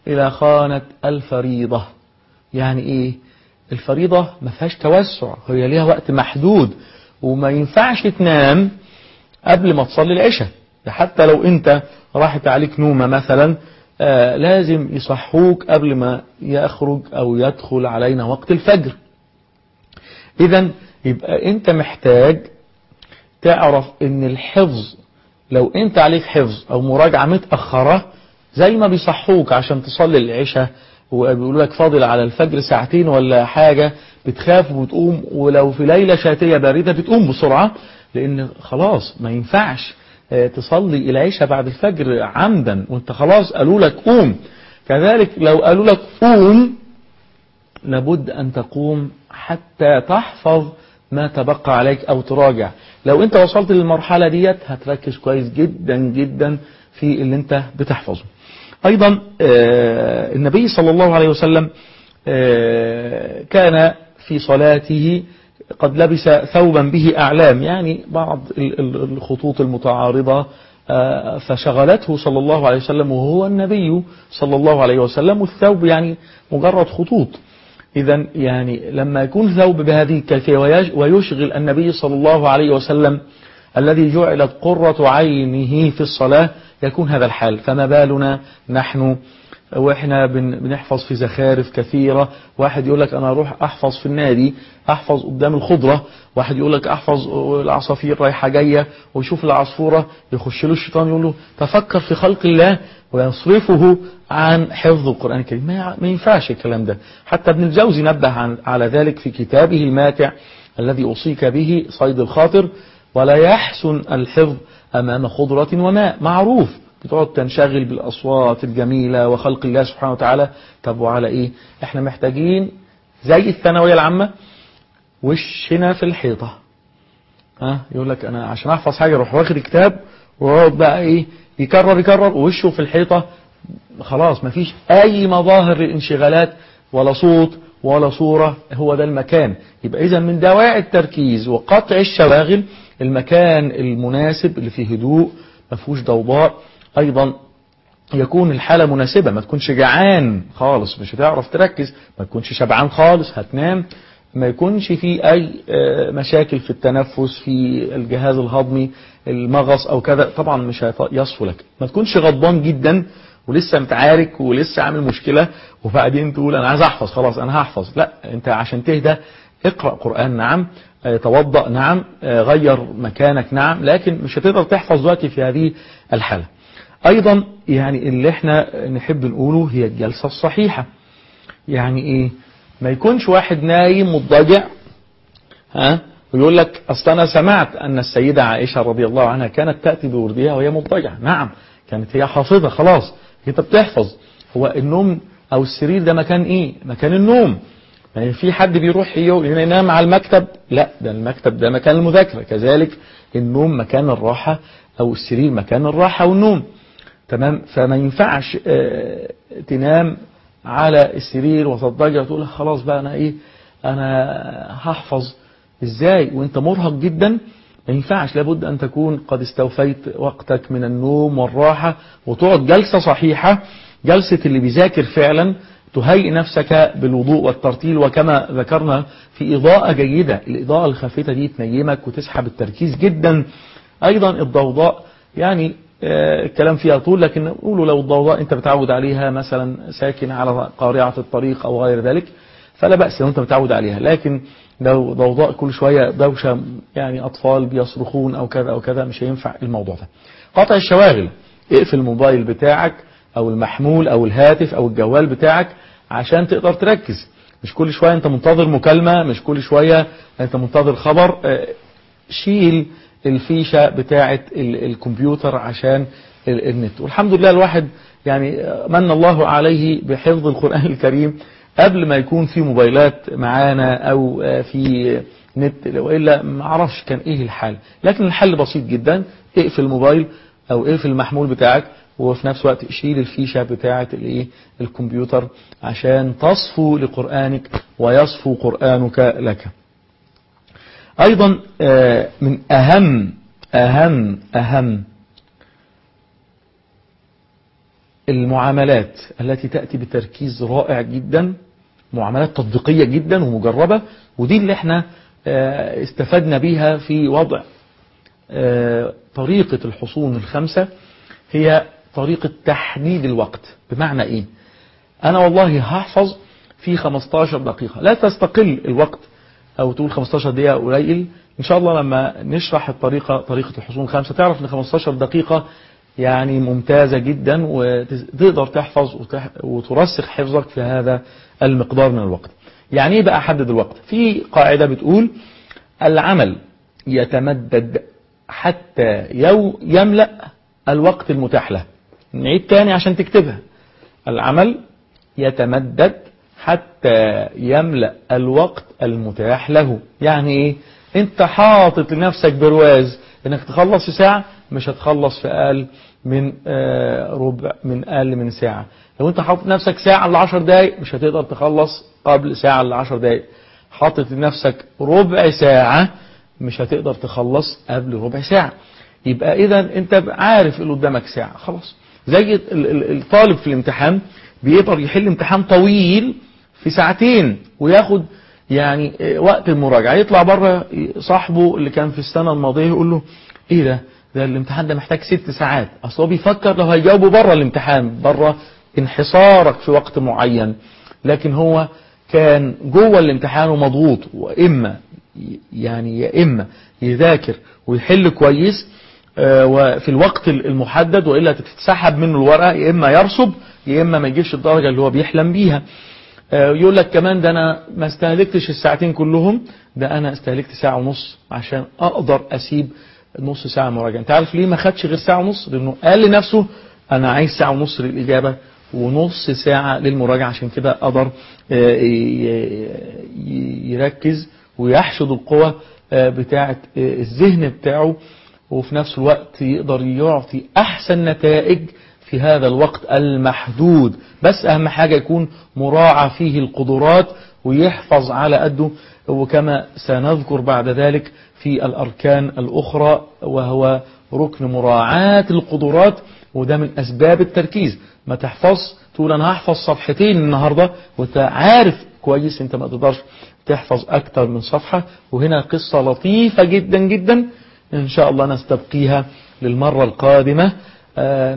إلى خانة الفريضة. يعني إيه؟ الفريضة ما فيهاش توسع هي ليها وقت محدود وما ينفعش تنام قبل ما تصلي العشاء. ده حتى لو أنت راحت عليك نومة مثلا آه لازم يصحوك قبل ما يخرج أو يدخل علينا وقت الفجر. اذا يبقى أنت محتاج تعرف إن الحفظ لو أنت عليك حفظ أو مراجعة متأخرة زي ما بيصحوك عشان تصلي العشاء وبيقولوا لك فاضل على الفجر ساعتين ولا حاجة بتخاف وتقوم ولو في ليلة شاتية باردة بتقوم بسرعة لأن خلاص ما ينفعش آه، تصلي العشاء بعد الفجر عمدا وأنت خلاص قالوا لك قوم. كذلك لو قالوا لك قوم لابد أن تقوم حتى تحفظ ما تبقى عليك أو تراجع. لو أنت وصلت للمرحلة ديت هتركز كويس جدا جدا في اللي أنت بتحفظه. أيضا آه، النبي صلى الله عليه وسلم آه، كان في صلاته قد لبس ثوبا به أعلام يعني بعض ال- ال- الخطوط المتعارضة آه، فشغلته صلى الله عليه وسلم وهو النبي صلى الله عليه وسلم والثوب يعني مجرد خطوط. إذا يعني لما يكون ثوب بهذه الكيفية ويش- ويشغل النبي صلى الله عليه وسلم الذي جعلت قرة عينه في الصلاة يكون هذا الحال. فما بالنا نحن وإحنا بن- بنحفظ في زخارف كثيرة. واحد يقول لك أنا أروح أحفظ في النادي أحفظ قدام الخضرة. واحد يقول لك أحفظ العصافير رايحة جاية ويشوف العصفورة يخش له الشيطان يقول له تفكر في خلق الله ويصرفه عن حفظ القرآن الكريم. ما ينفعش الكلام ده. حتى ابن الجوزي نبه على ذلك في كتابه الماتع الذي أوصيك به صيد الخاطر. ولا يحسن الحفظ أمام خضرة وماء. معروف. بتقعد تنشغل بالأصوات الجميلة وخلق الله سبحانه وتعالى. طب وعلى إيه؟ إحنا محتاجين زي الثانوية العامة وشنا في الحيطة. ها؟ يقول لك أنا عشان أحفظ حاجة أروح واخد كتاب ويقعد بقى إيه؟ يكرر يكرر ووشه في الحيطة. خلاص مفيش أي مظاهر للانشغالات ولا صوت ولا صورة. هو ده المكان. يبقى إذا من دواعي التركيز وقطع الشواغل المكان المناسب اللي فيه هدوء ما فيهوش ضوضاء. أيضا يكون الحالة مناسبة ما تكونش جعان خالص مش هتعرف تركز ما تكونش شبعان خالص هتنام. ما يكونش في أي آه، مشاكل في التنفس في الجهاز الهضمي المغص أو كذا طبعا مش هيط- يصفو لك. ما تكونش غضبان جدا ولسه متعارك ولسه عامل مشكلة وبعدين تقول أنا عايز أحفظ خلاص أنا هحفظ. لا أنت عشان تهدى اقرأ قرآن نعم آه، توضأ نعم آه، غير مكانك نعم لكن مش هتقدر تحفظ دلوقتي في هذه الحالة. أيضا يعني اللي إحنا نحب نقوله هي الجلسة الصحيحة. يعني إيه؟ ما يكونش واحد نايم مضطجع ها؟ ويقول لك أصل أنا سمعت أن السيدة عائشة رضي الله عنها كانت تأتي بوردها وهي مضطجعة. نعم كانت هي حافظة خلاص انت بتحفظ هو النوم أو السرير ده مكان إيه؟ مكان النوم. يعني في حد بيروح ينام على المكتب؟ لا ده المكتب ده مكان المذاكرة. كذلك النوم مكان الراحة أو السرير مكان الراحة والنوم. تمام؟ فما ينفعش آه، تنام على السرير وتضطجع وتقول خلاص بقى أنا إيه؟ أنا هحفظ. إزاي؟ وأنت مرهق جدا. ما ينفعش. لابد أن تكون قد استوفيت وقتك من النوم والراحة وتقعد جلسة صحيحة جلسة اللي بيذاكر فعلا تهيئ نفسك بالوضوء والترتيل. وكما ذكرنا في إضاءة جيدة الإضاءة الخافتة دي تنيمك وتسحب التركيز جدا. أيضا الضوضاء يعني الكلام فيها طول لكن نقوله لو الضوضاء أنت بتعود عليها مثلا ساكن على قارعة الطريق أو غير ذلك فلا بأس لو أنت متعود عليها. لكن لو ضوضاء كل شوية دوشة يعني أطفال بيصرخون أو كذا أو كذا مش هينفع الموضوع ده. قطع الشواغل اقفل الموبايل بتاعك أو المحمول أو الهاتف أو الجوال بتاعك عشان تقدر تركز. مش كل شوية أنت منتظر مكالمة مش كل شوية أنت منتظر خبر. آه، شيل الفيشة بتاعة ال- الكمبيوتر عشان ال- النت. والحمد لله الواحد يعني من الله عليه بحفظ القرآن الكريم قبل ما يكون في موبايلات معانا أو في نت وإلا ما أعرفش كان إيه الحل. لكن الحل بسيط جدا اقفل الموبايل أو اقفل المحمول بتاعك وفي نفس الوقت شيل الفيشة بتاعة الإيه؟ الكمبيوتر عشان تصفو لقرآنك ويصفو قرآنك لك. أيضا آه، من أهم أهم أهم المعاملات التي تأتي بتركيز رائع جدا معاملات تطبيقية جدا ومجربة ودي اللي إحنا آه، استفدنا بيها في وضع آه، طريقة الحصون الخمسة هي طريقة تحديد الوقت. بمعنى إيه؟ أنا والله هحفظ في 15 دقيقة. لا تستقل الوقت أو تقول 15 دقيقة قليل. إن شاء الله لما نشرح الطريقة طريقة الحصول الخمسة تعرف إن 15 دقيقة يعني ممتازة جدا وتقدر تحفظ وترسخ حفظك في هذا المقدار من الوقت. يعني إيه بقى أحدد الوقت؟ في قاعدة بتقول العمل يتمدد حتى يو يملأ الوقت المتاح له. نعيد تاني عشان تكتبها. العمل يتمدد حتى يملأ الوقت المتاح له. يعني إيه؟ أنت حاطط لنفسك برواز إنك تخلص في ساعة مش هتخلص في أقل من آه، ربع من أقل من ساعة. لو أنت حاطط نفسك ساعة ل 10 دقايق مش هتقدر تخلص قبل ساعة ل 10 دقايق. حاطط لنفسك ربع ساعة مش هتقدر تخلص قبل ربع ساعة. يبقى إذا أنت عارف اللي قدامك ساعة خلاص. زي ال- ال- الطالب في الامتحان بيقدر يحل امتحان طويل في ساعتين وياخد يعني آه، وقت المراجعة. يطلع بره صاحبه اللي كان في السنة الماضية يقول له إيه ده؟ ده الامتحان ده محتاج ست ساعات. أصل هو بيفكر لو هيجاوبه بره الامتحان بره انحصارك في وقت معين. لكن هو كان جوه الامتحان ومضغوط وإما يعني يا إما يذاكر ويحل كويس آه، وفي الوقت المحدد وإلا تتسحب منه الورقة يا إما يرسب يا إما ما يجيبش الدرجة اللي هو بيحلم بيها. يقول لك كمان ده أنا ما استهلكتش الساعتين كلهم ده أنا استهلكت ساعة ونص عشان أقدر أسيب نص ساعة مراجعة. أنت عارف ليه ما خدش غير ساعة ونص؟ لأنه قال لنفسه أنا عايز ساعة ونص للإجابة ونص ساعة للمراجعة عشان كده قدر آه، يركز ويحشد القوة آه، بتاعة آه، الذهن بتاعه وفي نفس الوقت يقدر يعطي أحسن نتائج في هذا الوقت المحدود. بس أهم حاجة يكون مراعى فيه القدرات ويحفظ على قده. وكما سنذكر بعد ذلك في الأركان الأخرى وهو ركن مراعاة القدرات وده من أسباب التركيز. ما تحفظ تقول أنا هحفظ صفحتين النهاردة وأنت عارف كويس أنت ما تقدرش تحفظ أكتر من صفحة. وهنا قصة لطيفة جدا جدا إن شاء الله نستبقيها للمرة القادمة.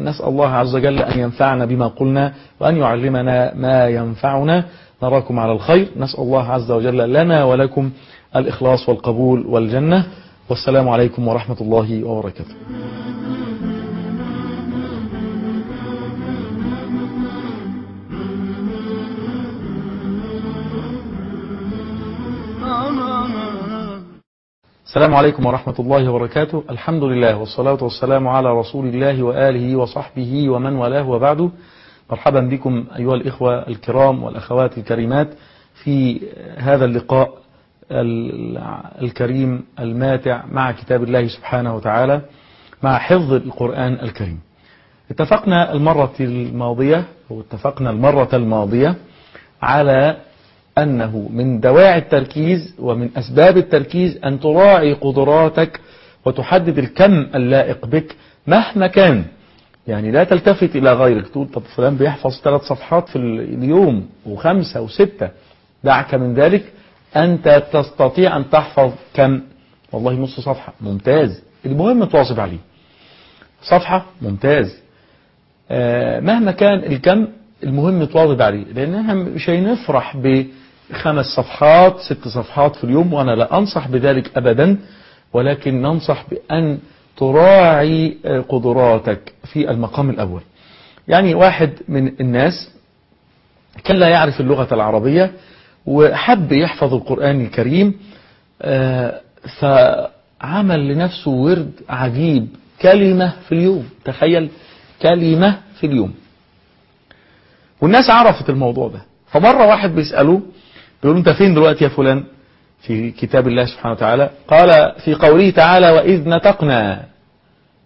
نسأل الله عز وجل أن ينفعنا بما قلنا وأن يعلمنا ما ينفعنا. نراكم على الخير. نسأل الله عز وجل لنا ولكم الإخلاص والقبول والجنة. والسلام عليكم ورحمة الله وبركاته. السلام عليكم ورحمة الله وبركاته. الحمد لله والصلاة والسلام على رسول الله وآله وصحبه ومن والاه وبعد. مرحبا بكم أيها الإخوة الكرام والأخوات الكريمات في هذا اللقاء ال- الكريم الماتع مع كتاب الله سبحانه وتعالى مع حفظ القرآن الكريم. اتفقنا المرة الماضية واتفقنا المرة الماضية على أنه من دواعي التركيز ومن أسباب التركيز أن تراعي قدراتك وتحدد الكم اللائق بك مهما كان. يعني لا تلتفت إلى غيرك. تقول طب فلان بيحفظ ثلاث صفحات في اليوم وخمسة وستة. دعك من ذلك. أنت تستطيع أن تحفظ كم؟ والله نص صفحة. ممتاز. المهم تواظب عليه. صفحة. ممتاز. آه مهما كان الكم المهم تواظب عليه. لأن إحنا مش هنفرح بخمس صفحات ست صفحات في اليوم وأنا لا أنصح بذلك أبدا ولكن ننصح بأن تراعي قدراتك في المقام الأول. يعني واحد من الناس كان لا يعرف اللغة العربية وحب يحفظ القرآن الكريم فعمل لنفسه ورد عجيب كلمة في اليوم. تخيل كلمة في اليوم. والناس عرفت الموضوع ده. فمرة واحد بيسأله بيقول انت فين دلوقتي يا فلان؟ في كتاب الله سبحانه وتعالى. قال في قوله تعالى وإذ نتقنا.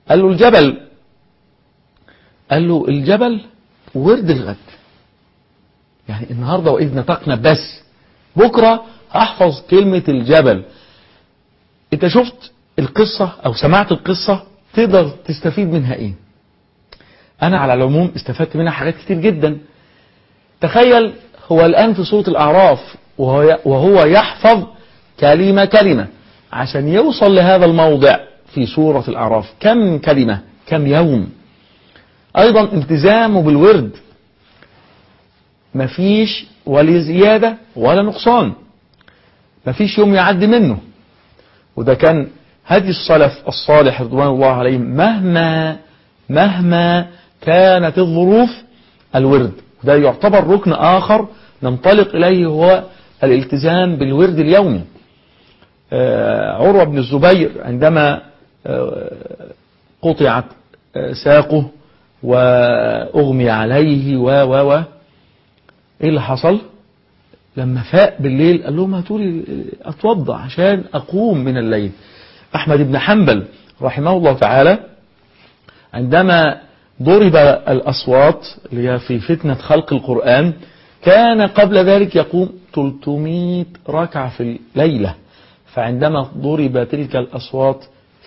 قال له الجبل. قال له الجبل ورد الغد. يعني النهاردة وإذ نتقنا بس. بكرة أحفظ كلمة الجبل. أنت شفت القصة أو سمعت القصة؟ تقدر تستفيد منها إيه؟ أنا على العموم استفدت منها حاجات كتير جدا. تخيل هو الآن في سورة الأعراف وهو, يحفظ كلمة كلمة. عشان يوصل لهذا الموضع في سورة الأعراف كم كلمة؟ كم يوم؟ أيضا التزامه بالورد. مفيش ولا زيادة ولا نقصان. مفيش يوم يعدي منه. وده كان هدي السلف الصالح رضوان الله عليهم مهما مهما كانت الظروف الورد. ده يعتبر ركن آخر ننطلق إليه هو الالتزام بالورد اليومي. عروة بن الزبير عندما قطعت ساقه وأغمي عليه و و و إيه اللي حصل؟ لما فاق بالليل قال لهم هاتولي اتوضى عشان أقوم من الليل. أحمد بن حنبل رحمه الله تعالى عندما ضرب الأصوات اللي هي في فتنة خلق القرآن كان قبل ذلك يقوم 300 ركعة في الليلة فعندما ضرب تلك الأصوات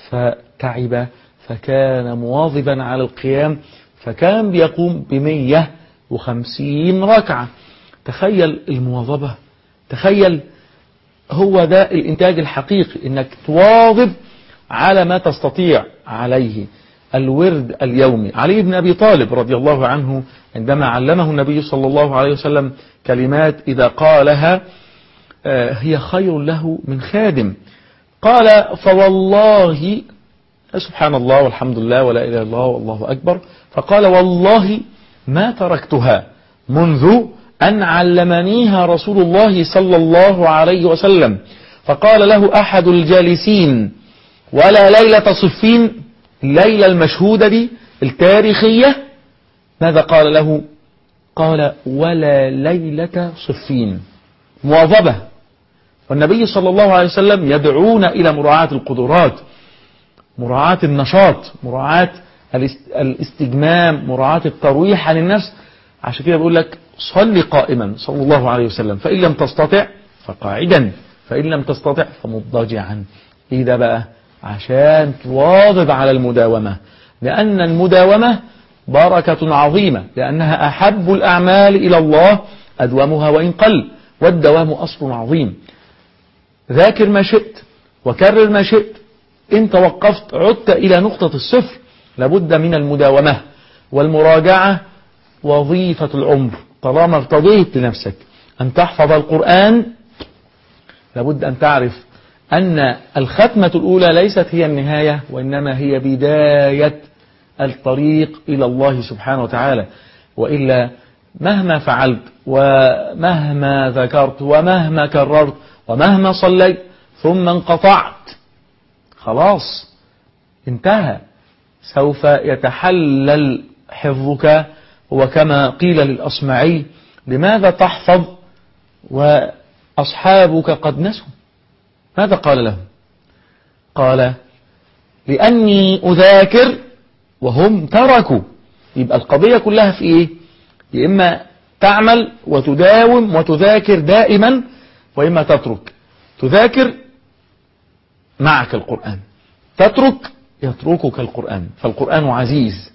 فتعب فكان مواظبا على القيام فكان بيقوم بمية وخمسين ركعة. تخيل المواظبة تخيل هو ده الإنتاج الحقيقي إنك تواظب على ما تستطيع عليه. الورد اليومي. علي بن أبي طالب رضي الله عنه عندما علمه النبي صلى الله عليه وسلم كلمات إذا قالها هي خير له من خادم. قال فوالله سبحان الله والحمد لله ولا إله إلا الله والله أكبر. فقال والله ما تركتها منذ أن علمنيها رسول الله صلى الله عليه وسلم. فقال له أحد الجالسين ولا ليلة صفين الليلة المشهودة دي التاريخية. ماذا قال له؟ قال ولا ليلة صفين. مواظبة. والنبي صلى الله عليه وسلم يدعونا إلى مراعاة القدرات مراعاة النشاط مراعاة الاستجمام مراعاة الترويح عن النفس. عشان كده بيقول لك صل قائما صلى الله عليه وسلم. فإن لم تستطع فقاعدا. فإن لم تستطع فمضجعا إيه ده بقى؟ عشان تواظب على المداومة. لأن المداومة بركة عظيمة لأنها أحب الأعمال إلى الله أدومها وإن قل والدوام أصل عظيم. ذاكر ما شئت وكرر ما شئت إن توقفت عدت إلى نقطة الصفر لابد من المداومة. والمراجعة وظيفة العمر. طالما ارتضيت لنفسك أن تحفظ القرآن لابد أن تعرف أن الختمة الأولى ليست هي النهاية وإنما هي بداية الطريق إلى الله سبحانه وتعالى. وإلا مهما فعلت ومهما ذكرت ومهما كررت ومهما صليت ثم انقطعت خلاص انتهى. سوف يتحلل حفظك. وكما قيل للأصمعي لماذا تحفظ وأصحابك قد نسوا؟ ماذا قال له قال لأني أذاكر وهم تركوا. يبقى القضية كلها في إيه؟ يا إما تعمل وتداوم وتذاكر دائما واما تترك. تذاكر معك القرآن. تترك يتركك القرآن. فالقرآن عزيز.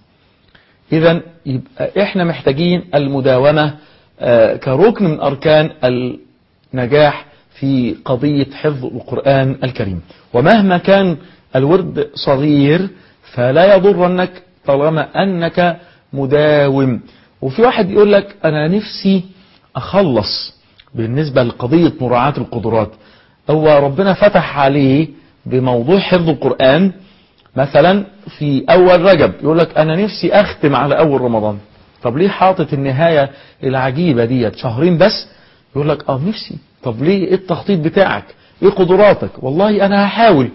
اذا يبقى إحنا محتاجين المداومة آه، كركن من أركان النجاح في قضية حفظ القرآن الكريم. ومهما كان الورد صغير فلا يضرنك طالما أنك مداوم. وفي واحد يقول لك أنا نفسي أخلص بالنسبة لقضية مراعاة القدرات. هو ربنا فتح عليه بموضوع حفظ القرآن مثلا في أول رجب. يقول لك أنا نفسي أختم على أول رمضان. طب ليه حاطط النهاية العجيبة ديت شهرين بس؟ يقول لك آه نفسي طب ليه؟ إيه التخطيط بتاعك؟ إيه قدراتك؟ والله أنا هحاول.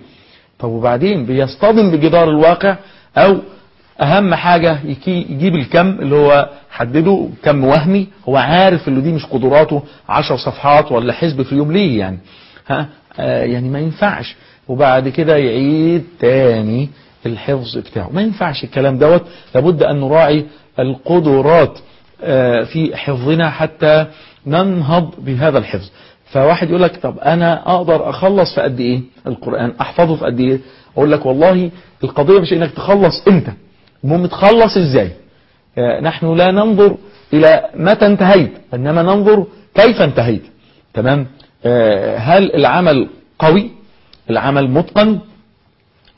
طب وبعدين؟ بيصطدم بجدار الواقع أو أهم حاجة يجيب الكم اللي هو حدده كم وهمي. هو عارف اللي دي مش قدراته. عشر صفحات ولا حزب في اليوم. ليه يعني؟ ها؟ آه يعني ما ينفعش. وبعد كده يعيد تاني الحفظ بتاعه. ما ينفعش الكلام دوت. لابد أن نراعي القدرات آه، في حفظنا حتى ننهض بهذا الحفظ. فواحد يقول لك طب أنا أقدر أخلص في قد إيه القرآن؟ أحفظه في قد إيه؟ أقول لك والله القضية مش إنك تخلص إمتى المهم تخلص إزاي؟ آه، نحن لا ننظر إلى متى انتهيت إنما ننظر كيف انتهيت. تمام؟ آه، هل العمل قوي؟ العمل متقن؟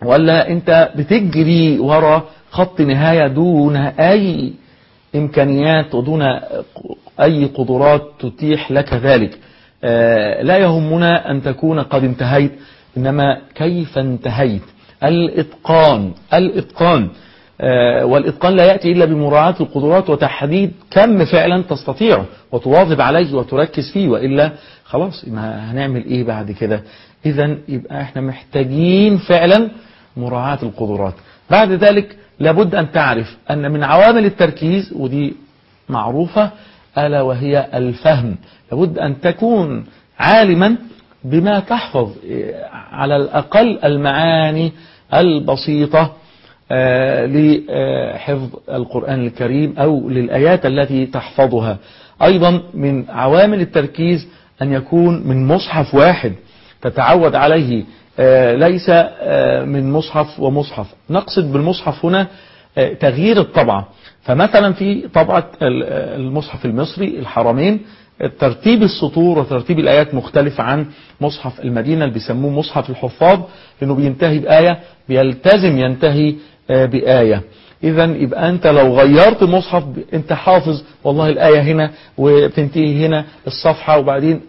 ولا أنت بتجري ورا خط نهاية دون أي إمكانيات ودون أي قدرات تتيح لك ذلك؟ لا يهمنا أن تكون قد انتهيت إنما كيف انتهيت؟ الإتقان الإتقان. آه، والإتقان لا يأتي إلا بمراعاة القدرات وتحديد كم فعلا تستطيعه وتواظب عليه وتركز فيه وإلا خلاص ما هنعمل إيه بعد كده؟ اذا يبقى إحنا محتاجين فعلا مراعاة القدرات. بعد ذلك لابد أن تعرف أن من عوامل التركيز ودي معروفة ألا وهي الفهم. لابد أن تكون عالما بما تحفظ على الأقل المعاني البسيطة آه، لحفظ القرآن الكريم أو للآيات التي تحفظها. أيضا من عوامل التركيز أن يكون من مصحف واحد تتعود عليه آه، ليس آه، من مصحف ومصحف. نقصد بالمصحف هنا تغيير الطبعة فمثلا في طبعة ال- المصحف المصري الحرمين ترتيب السطور وترتيب الآيات مختلف عن مصحف المدينة اللي بيسموه مصحف الحفاظ لأنه بينتهي بآية بيلتزم ينتهي آه، بآية. إذا يبقى أنت لو غيرت مصحف ب- أنت حافظ والله الآية هنا وبتنتهي هنا الصفحة وبعدين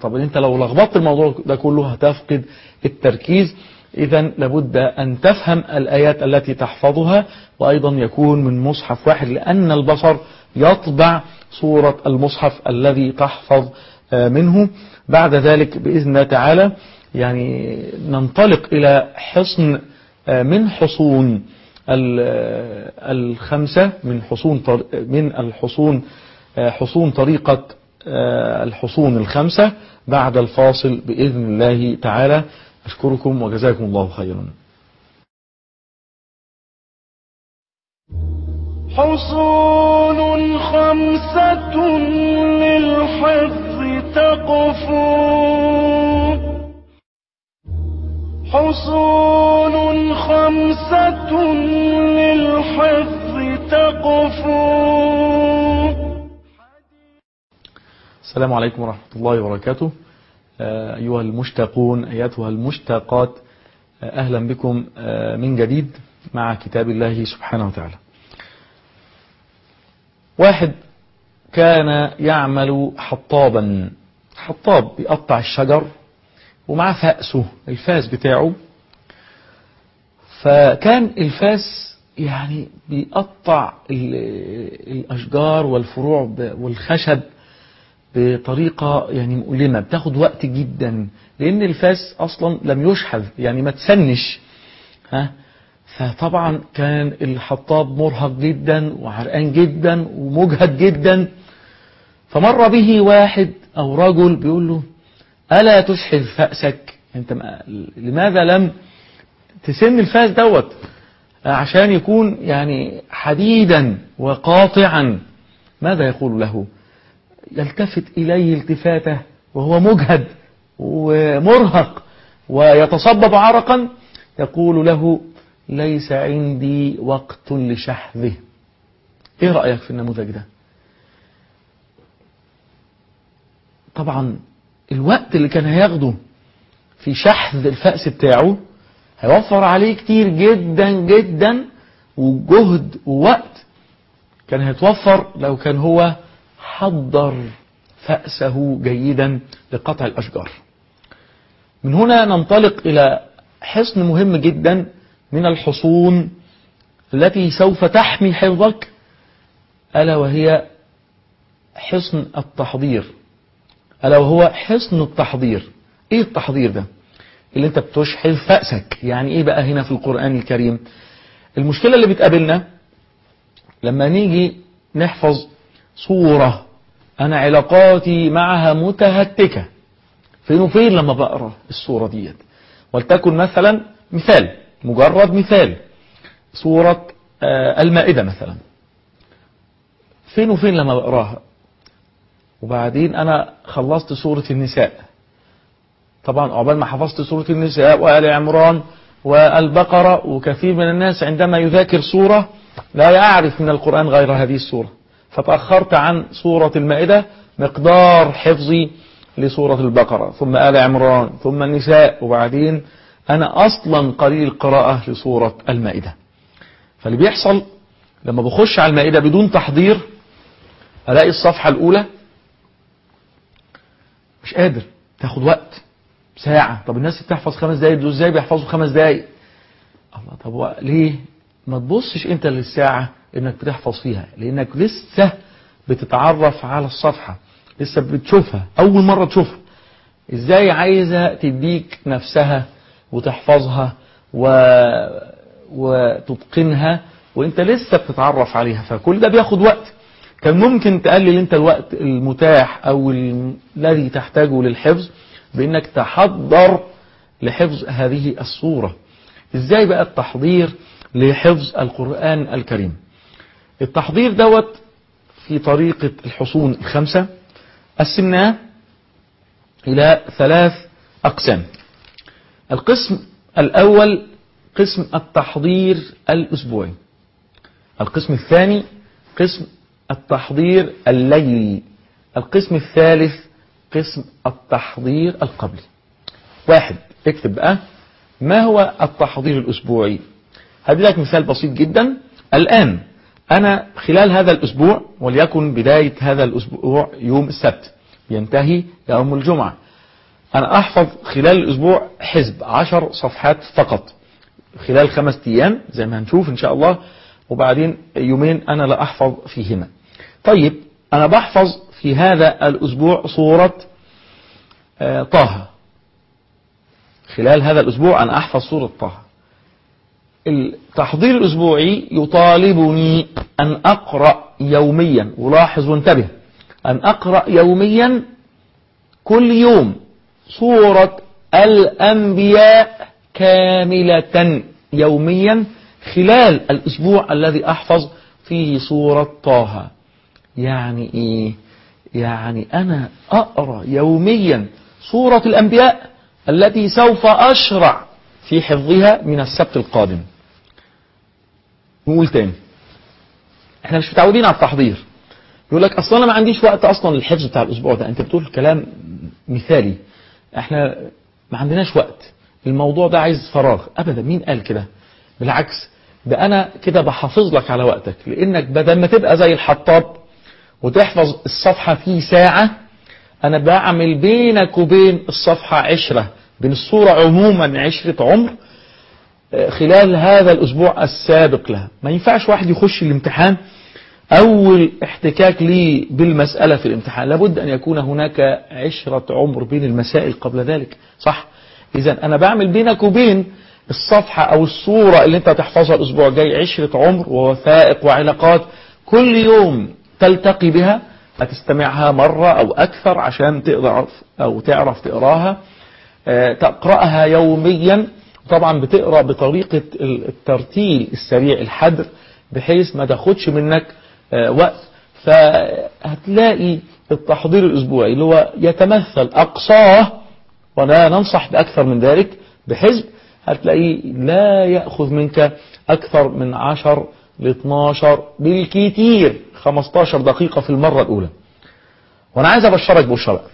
طب أنت لو لخبطت الموضوع ده كله هتفقد التركيز. إذا لابد أن تفهم الآيات التي تحفظها وأيضا يكون من مصحف واحد لأن البصر يطبع صورة المصحف الذي تحفظ آه، منه. بعد ذلك بإذن الله تعالى يعني ننطلق إلى حصن آه، من حصون آه، الخمسة من حصون من الحصون حصون طريقة الحصون الخمسة. بعد الفاصل بإذن الله تعالى أشكركم وجزاكم الله خيرا. حصون خمسة للحفظ تقفو. حصون خمسة للحفظ تقفو. السلام عليكم ورحمة الله وبركاته. أيها المشتاقون أيتها المشتاقات آه، أهلا بكم آه، من جديد مع كتاب الله سبحانه وتعالى. واحد كان يعمل حطابا. حطاب بيقطع الشجر ومعاه فأسه الفاس بتاعه. فكان الفاس يعني بيقطع ال- الأشجار والفروع والخشب. بطريقة يعني مؤلمة بتاخد وقت جدا لأن الفاس أصلا لم يشحذ يعني ما تسنش ها؟ فطبعا كان الحطاب مرهق جدا وعرقان جدا ومجهد جدا. فمر به واحد أو رجل بيقول له ألا تشحذ فأسك؟ أنت ما لماذا لم تسن الفاس دوت؟ عشان يكون يعني حديدا وقاطعا. ماذا يقول له؟ يلتفت إليه التفاته وهو مجهد ومرهق ويتصبب عرقا يقول له ليس عندي وقت لشحذه. إيه رأيك في النموذج ده؟ طبعا الوقت اللي كان هياخده في شحذ الفأس بتاعه هيوفر عليه كتير جدا جدا وجهد ووقت كان هيتوفر لو كان هو حضر فأسه جيدا لقطع الأشجار. من هنا ننطلق إلى حصن مهم جدا من الحصون التي سوف تحمي حفظك ألا وهي حصن التحضير. ألا وهو حصن التحضير. إيه التحضير ده؟ اللي أنت بتشحذ فأسك. يعني إيه بقى هنا في القرآن الكريم؟ المشكلة اللي بتقابلنا لما نيجي نحفظ صورة. أنا علاقاتي معها متهتكة. فين وفين لما بقرأ الصورة ديت؟ ولتكن مثلا مثال مجرد مثال. صورة المائدة مثلا. فين وفين لما بقراها؟ وبعدين أنا خلصت سورة النساء. طبعا عقبال ما حفظت سورة النساء وآل عمران والبقرة وكثير من الناس عندما يذاكر سورة لا يعرف من القرآن غير هذه السورة. فتأخرت عن سورة المائدة مقدار حفظي لسورة البقرة. ثم آل عمران ثم النساء وبعدين أنا أصلا قليل القراءة لسورة المائدة. فاللي بيحصل لما بخش على المائدة بدون تحضير ألاقي الصفحة الأولى مش قادر تاخد وقت ساعة. طب الناس بتحفظ خمس دقايق دول إزاي بيحفظوا خمس دقايق؟ الله طب ليه؟ ما تبصش أنت للساعة إنك بتحفظ فيها لأنك لسه بتتعرف على الصفحة لسه بتشوفها أول مرة تشوفها. إزاي عايزة تديك نفسها وتحفظها و... وتتقنها وإنت لسه بتتعرف عليها. فكل ده بياخد وقت. كان ممكن تقلل أنت الوقت المتاح أو الذي تحتاجه للحفظ بإنك تحضر لحفظ هذه الصورة. إزاي بقى التحضير لحفظ القرآن الكريم؟ التحضير دوت في طريقة الحصون الخمسة قسمناه إلى ثلاث أقسام. القسم الأول قسم التحضير الأسبوعي. القسم الثاني قسم التحضير الليلي. القسم الثالث قسم التحضير القبلي. واحد اكتب بقى ما هو التحضير الأسبوعي. هدي لك مثال بسيط جدا. الآن أنا خلال هذا الأسبوع وليكن بداية هذا الأسبوع يوم السبت ينتهي يوم الجمعة. أنا أحفظ خلال الأسبوع حزب عشر صفحات فقط. خلال خمس أيام زي ما هنشوف إن شاء الله وبعدين يومين أنا لا أحفظ فيهما. طيب أنا بحفظ في هذا الأسبوع صورة طه. خلال هذا الأسبوع أنا أحفظ صورة طه. التحضير الأسبوعي يطالبني أن أقرأ يوميا ولاحظ وانتبه أن أقرأ يوميا كل يوم صورة الأنبياء كاملة يوميا خلال الأسبوع الذي أحفظ فيه صورة طه. يعني إيه؟ يعني أنا أقرأ يوميا صورة الأنبياء التي سوف أشرع في حفظها من السبت القادم. نقول تاني. إحنا مش متعودين على التحضير. يقول لك أصلا أنا ما عنديش وقت أصلا للحفظ بتاع الأسبوع ده. أنت بتقول كلام مثالي. إحنا ما عندناش وقت. الموضوع ده عايز فراغ. ابدا مين قال كده؟ بالعكس ده أنا كده بحافظ لك على وقتك. لأنك بدل ما تبقى زي الحطاب وتحفظ الصفحة في ساعة أنا بعمل بينك وبين الصفحة عشرة. بين الصورة عموما عشرة عمر خلال هذا الأسبوع السابق لها ما ينفعش واحد يخش الامتحان أول احتكاك لي بالمسألة في الامتحان. لابد أن يكون هناك عشرة عمر بين المسائل قبل ذلك. صح؟ إذا أنا بعمل بينك وبين الصفحة أو الصورة اللي أنت تحفظها الأسبوع الجاي عشرة عمر ووثائق وعلاقات كل يوم تلتقي بها هتستمعها مرة أو أكثر عشان تقدر أو تعرف تقراها. تقرأها يوميا طبعا بتقرأ بطريقة الترتيل السريع الحدر بحيث ما تاخدش منك آه، وقت. فهتلاقي التحضير الأسبوعي اللي هو يتمثل أقصاه ولا ننصح بأكثر من ذلك بحزب هتلاقيه لا يأخذ منك أكثر من 10 ل 12 بالكثير 15 دقيقة في المرة الأولى. وأنا عايز أبشرك بشرى بقى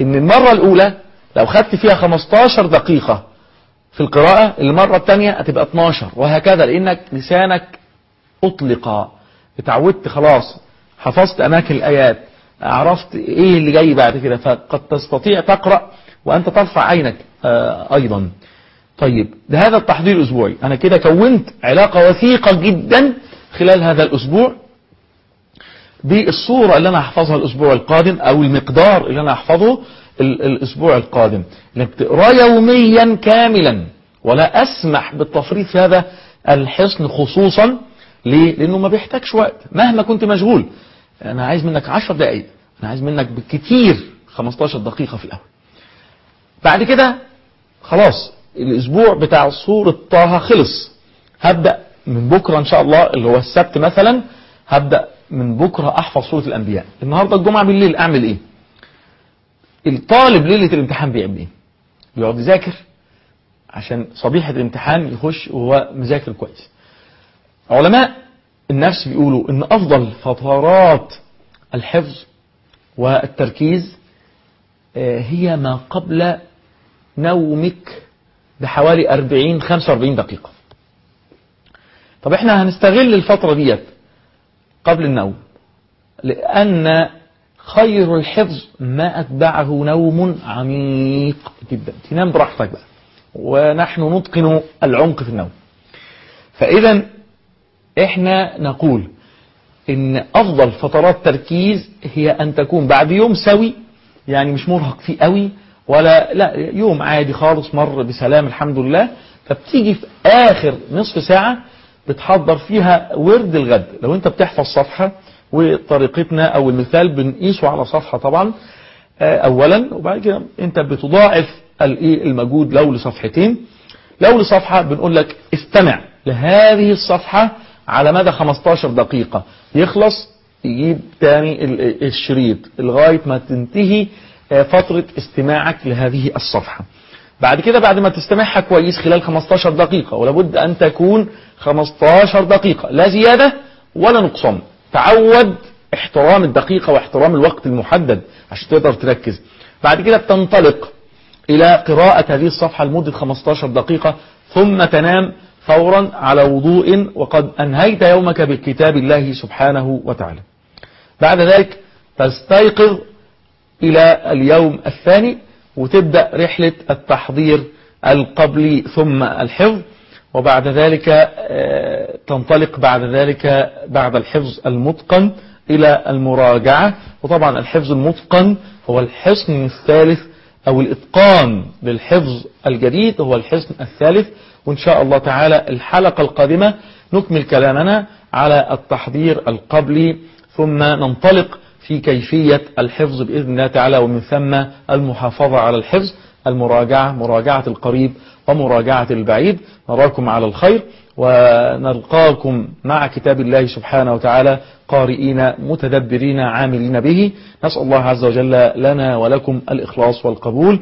إن المرة الأولى لو خدت فيها 15 دقيقة في القراءة المرة الثانية هتبقى 12 وهكذا لأنك لسانك أطلق. اتعودت خلاص حفظت أماكن الآيات عرفت إيه اللي جاي بعد كده فقد تستطيع تقرأ وأنت ترفع عينك آه، أيضا. طيب ده هذا التحضير الأسبوعي أنا كده كونت علاقة وثيقة جدا خلال هذا الأسبوع بالصورة اللي أنا هحفظها الأسبوع القادم أو المقدار اللي أنا هحفظه الأسبوع القادم. لأنك تقرأ يوميا كاملا. ولا أسمح بالتفريط في هذا الحصن خصوصا ليه؟ لأنه ما بيحتاجش وقت. مهما كنت مشغول. أنا عايز منك 10 دقايق. أنا عايز منك بالكتير 15 دقيقة في الأول. بعد كده خلاص الأسبوع بتاع سورة طه خلص. هبدأ من بكرة إن شاء الله اللي هو السبت مثلا. هبدأ من بكرة أحفظ سورة الأنبياء. النهاردة الجمعة بالليل أعمل إيه؟ الطالب ليلة الامتحان بيعمل إيه؟ بيقعد يذاكر عشان صبيحة الامتحان يخش وهو مذاكر كويس. علماء النفس بيقولوا إن أفضل فترات الحفظ والتركيز آه، هي ما قبل نومك بحوالي 40 45 دقيقة. طب إحنا هنستغل الفترة ديت قبل النوم لأن خير الحفظ ما أتبعه نوم عميق جدا. تنام براحتك بقى. ونحن نتقن العمق في النوم. فإذا إحنا نقول إن أفضل فترات تركيز هي أن تكون بعد يوم سوي يعني مش مرهق فيه قوي ولا لا يوم عادي خالص مر بسلام الحمد لله. فبتيجي في آخر نصف ساعة بتحضر فيها ورد الغد. لو أنت بتحفظ صفحة وطريقتنا أو المثال بنقيسه على صفحة طبعا. آه، اولا وبعد كده أنت بتضاعف الايه المجهود لو لصفحتين. لو لصفحة بنقول لك استمع لهذه الصفحة على مدى 15 دقيقة. يخلص يجيب تاني ال- الشريط لغاية ما تنتهي آه، فترة استماعك لهذه الصفحة. بعد كده بعد ما تستمعها كويس خلال 15 دقيقة. ولابد أن تكون 15 دقيقة. لا زيادة ولا نقصان. تعود احترام الدقيقة واحترام الوقت المحدد عشان تقدر تركز. بعد كده بتنطلق إلى قراءة هذه الصفحة لمدة 15 دقيقة ثم تنام فورا على وضوء وقد أنهيت يومك بكتاب الله سبحانه وتعالى. بعد ذلك تستيقظ إلى اليوم الثاني وتبدأ رحلة التحضير القبلي ثم الحفظ. وبعد ذلك آه، تنطلق بعد ذلك بعد الحفظ المتقن إلى المراجعة. وطبعا الحفظ المتقن هو الحصن الثالث أو الإتقان للحفظ الجديد هو الحصن الثالث. وإن شاء الله تعالى الحلقة القادمة نكمل كلامنا على التحضير القبلي ثم ننطلق في كيفية الحفظ بإذن الله تعالى ومن ثم المحافظة على الحفظ. المراجعة مراجعة القريب ومراجعة البعيد. نراكم على الخير ونلقاكم مع كتاب الله سبحانه وتعالى قارئين متدبرين عاملين به. نسأل الله عز وجل لنا ولكم الإخلاص والقبول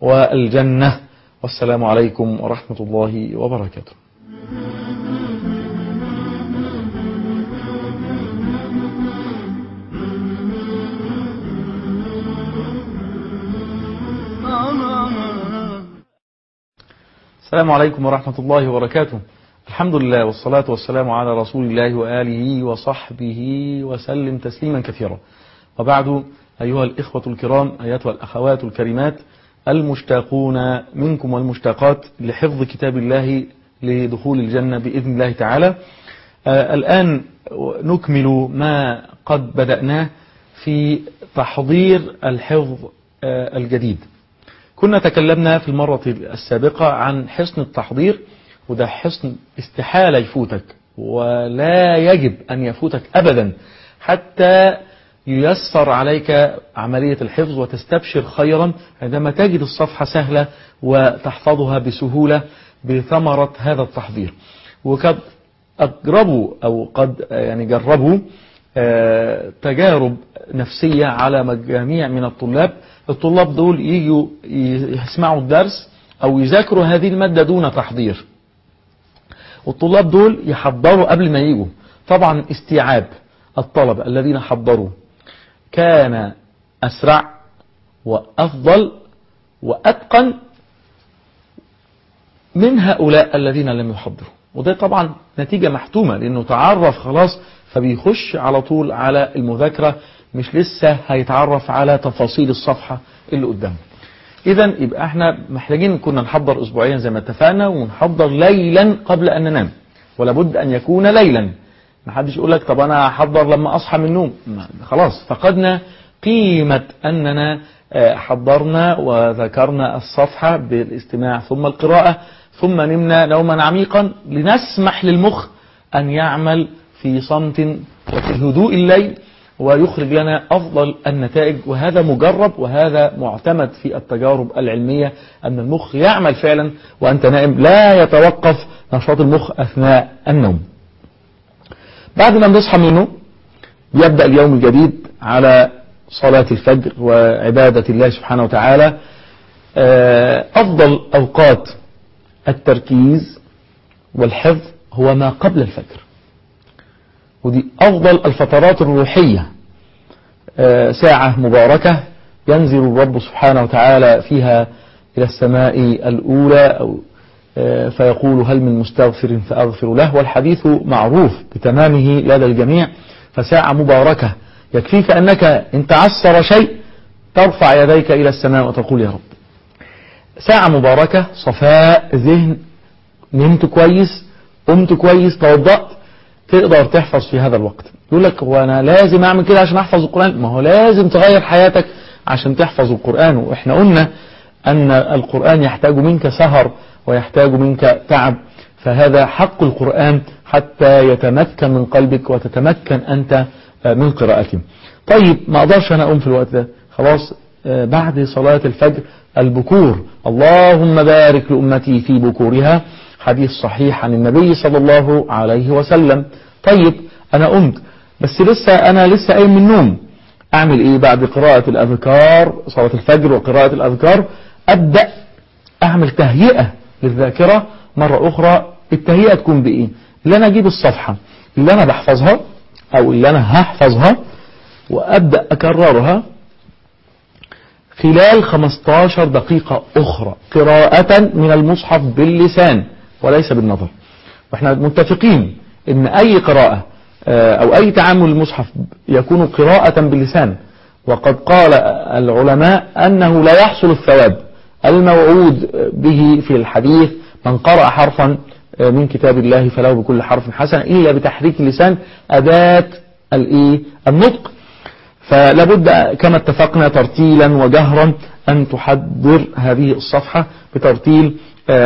والجنة. والسلام عليكم ورحمة الله وبركاته. السلام عليكم ورحمة الله وبركاته. الحمد لله والصلاة والسلام على رسول الله وآله وصحبه وسلم تسليما كثيرا. وبعد أيها الإخوة الكرام أيتها الأخوات الكريمات المشتاقون منكم والمشتاقات لحفظ كتاب الله لدخول الجنة بإذن الله تعالى. آه الآن نكمل ما قد بدأناه في تحضير الحفظ آه الجديد. كنا تكلمنا في المرة السابقة عن حصن التحضير وده حصن استحالة يفوتك ولا يجب أن يفوتك أبدا حتى ييسر عليك عملية الحفظ وتستبشر خيرا عندما تجد الصفحة سهلة وتحفظها بسهولة بثمرة هذا التحضير. وقد أجربوا أو قد يعني جربوا آه، تجارب نفسية على مجاميع من الطلاب الطلاب دول يجوا يسمعوا الدرس أو يذاكروا هذه المادة دون تحضير. والطلاب دول يحضروا قبل ما يجوا طبعا استيعاب الطلبة الذين حضروا. كان أسرع وأفضل وأتقن من هؤلاء الذين لم يحضروا. وده طبعا نتيجة محتومة لأنه تعرف خلاص فبيخش على طول على المذاكرة مش لسه هيتعرف على تفاصيل الصفحة اللي قدامه. إذا يبقى إحنا محتاجين كنا نحضر أسبوعيا زي ما اتفقنا ونحضر ليلا قبل أن ننام. ولا بد أن يكون ليلا. ما حدش يقول لك طب أنا هحضر لما أصحى من النوم. خلاص فقدنا قيمة أننا آه، حضرنا وذكرنا الصفحة بالاستماع ثم القراءة ثم نمنا نوما عميقا لنسمح للمخ أن يعمل في صمت وفي هدوء الليل ويخرج لنا أفضل النتائج وهذا مجرب وهذا معتمد في التجارب العلمية أن المخ يعمل فعلا وأنت نائم لا يتوقف نشاط المخ أثناء النوم. بعد ما بنصحى منه يبدأ اليوم الجديد على صلاة الفجر وعبادة الله سبحانه وتعالى. آه، أفضل أوقات التركيز والحفظ هو ما قبل الفجر. ودي أفضل الفترات الروحية. آه، ساعة مباركة ينزل الرب سبحانه وتعالى فيها إلى السماء الأولى أو آه، فيقول هل من مستغفر فأغفر له والحديث معروف بتمامه لدى الجميع. فساعة مباركة. يكفيك أنك إن تعسر شيء ترفع يديك إلى السماء وتقول يا رب. ساعة مباركة. صفاء ذهن. نمت كويس. قمت كويس. توضأت. تقدر تحفظ في هذا الوقت. يقول لك هو أنا لازم أعمل كده عشان أحفظ القرآن؟ ما هو لازم تغير حياتك عشان تحفظ القرآن. وإحنا قلنا أن القرآن يحتاج منك سهر ويحتاج منك تعب. فهذا حق القرآن حتى يتمكن من قلبك وتتمكن أنت من قراءته. طيب ما أقدرش أنا أقوم في الوقت ده. خلاص آه، بعد صلاة الفجر البكور. اللهم بارك لأمتي في بكورها. حديث صحيح عن النبي صلى الله عليه وسلم. طيب أنا قمت بس لسه أنا لسه قايم من النوم. أعمل إيه بعد قراءة الأذكار صلاة الفجر وقراءة الأذكار؟ أبدأ أعمل تهيئة للذاكرة مرة أخرى. التهيئة تكون بإيه؟ اللي أنا أجيب الصفحة اللي أنا بحفظها أو اللي أنا هحفظها وأبدأ أكررها خلال 15 دقيقة أخرى قراءة من المصحف باللسان. وليس بالنظر. وإحنا متفقين إن أي قراءة آه، أو أي تعامل المصحف يكون قراءة باللسان وقد قال العلماء أنه لا يحصل الثواب الموعود به في الحديث من قرأ حرفا آه، من كتاب الله فله بكل حرف حسنة إلا بتحريك اللسان الإيه؟ النطق. فلابد كما اتفقنا ترتيلا وجهرا أن تحضر هذه الصفحة بترتيل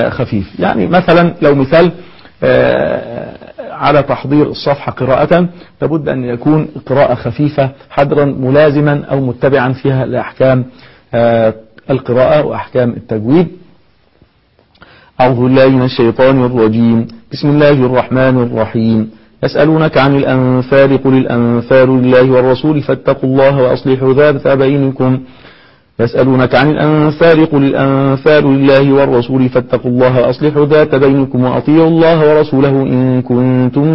خفيف. يعني مثلا لو مثال آه، على تحضير الصفحة قراءة لابد أن يكون قراءة خفيفة حدرا ملازما أو متبعا فيها لأحكام آه، القراءة وأحكام التجويد. أعوذ بالله من الشيطان الرجيم. بسم الله الرحمن الرحيم. يسألونك عن الأنفال قل الأنفال لله والرسول فاتقوا الله وأصلحوا ذات بينكم يسألونك عن الأنفال قل الأنفال لله والرسول فاتقوا الله وأصلحوا ذات بينكم وأطيعوا الله ورسوله إن كنتم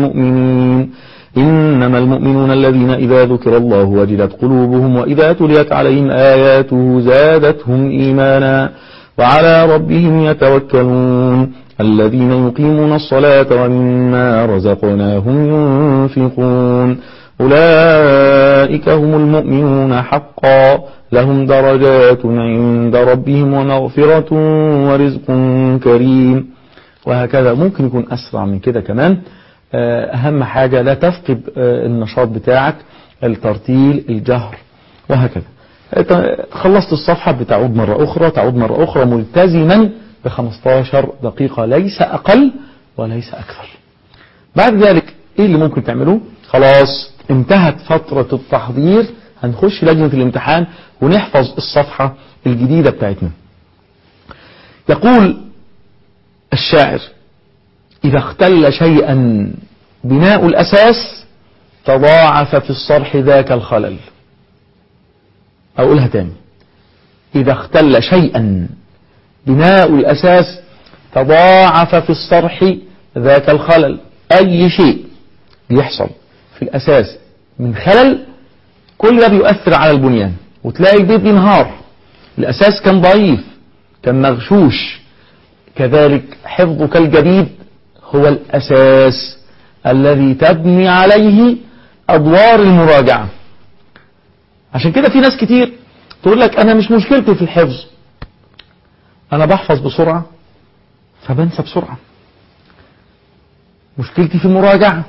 مؤمنين. إنما المؤمنون الذين إذا ذكر الله وجلت قلوبهم وإذا تليت عليهم آياته زادتهم إيمانا وعلى ربهم يتوكلون. الذين يقيمون الصلاة ومما رزقناهم ينفقون. أولئك هم المؤمنون حقا. لهم درجات عند ربهم ومغفرة ورزق كريم. وهكذا ممكن يكون أسرع من كده كمان. آه، أهم حاجة لا تفقد آه، النشاط بتاعك الترتيل الجهر وهكذا. أنت خلصت الصفحة بتعود مرة أخرى تعود مرة أخرى ملتزما ب 15 دقيقة ليس أقل وليس أكثر. بعد ذلك إيه اللي ممكن تعملوه؟ خلاص انتهت فترة التحضير. هنخش لجنة الامتحان. ونحفظ الصفحة الجديدة بتاعتنا. يقول الشاعر إذا اختل شيئا بناء الأساس تضاعف في الصرح ذاك الخلل. أقولها تاني إذا اختل شيئا بناء الأساس تضاعف في الصرح ذاك الخلل. أي شيء بيحصل في الأساس من خلل كل ده بيؤثر على البنيان. وتلاقي البيت بينهار الأساس كان ضعيف كان مغشوش. كذلك حفظك الجديد هو الأساس الذي تبني عليه أدوار المراجعة. عشان كده في ناس كتير تقول لك أنا مش مشكلتي في الحفظ. أنا بحفظ بسرعة فبنسى بسرعة. مشكلتي في المراجعة.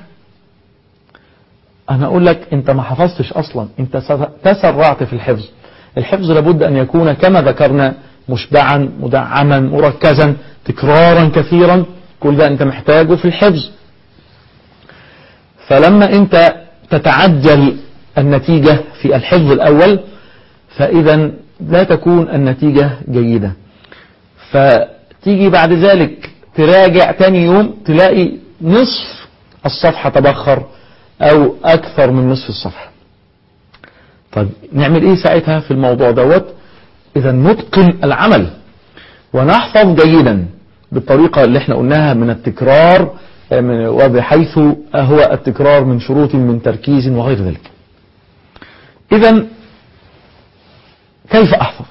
أنا أقول لك أنت ما حفظتش أصلا. أنت تسرعت في الحفظ. الحفظ لابد أن يكون كما ذكرنا مشبعا مدعما مركزا تكرارا كثيرا. كل ده أنت محتاجه في الحفظ. فلما أنت تتعجل النتيجة في الحفظ الأول فإذا لا تكون النتيجة جيدة. فتيجي بعد ذلك تراجع تاني يوم تلاقي نصف الصفحة تبخر. أو أكثر من نصف الصفحة. طيب نعمل إيه ساعتها في الموضوع دوت؟ إذا نتقن العمل ونحفظ جيدا بالطريقة اللي إحنا قلناها من التكرار وبحيث هو التكرار من شروط من تركيز وغير ذلك. إذا كيف أحفظ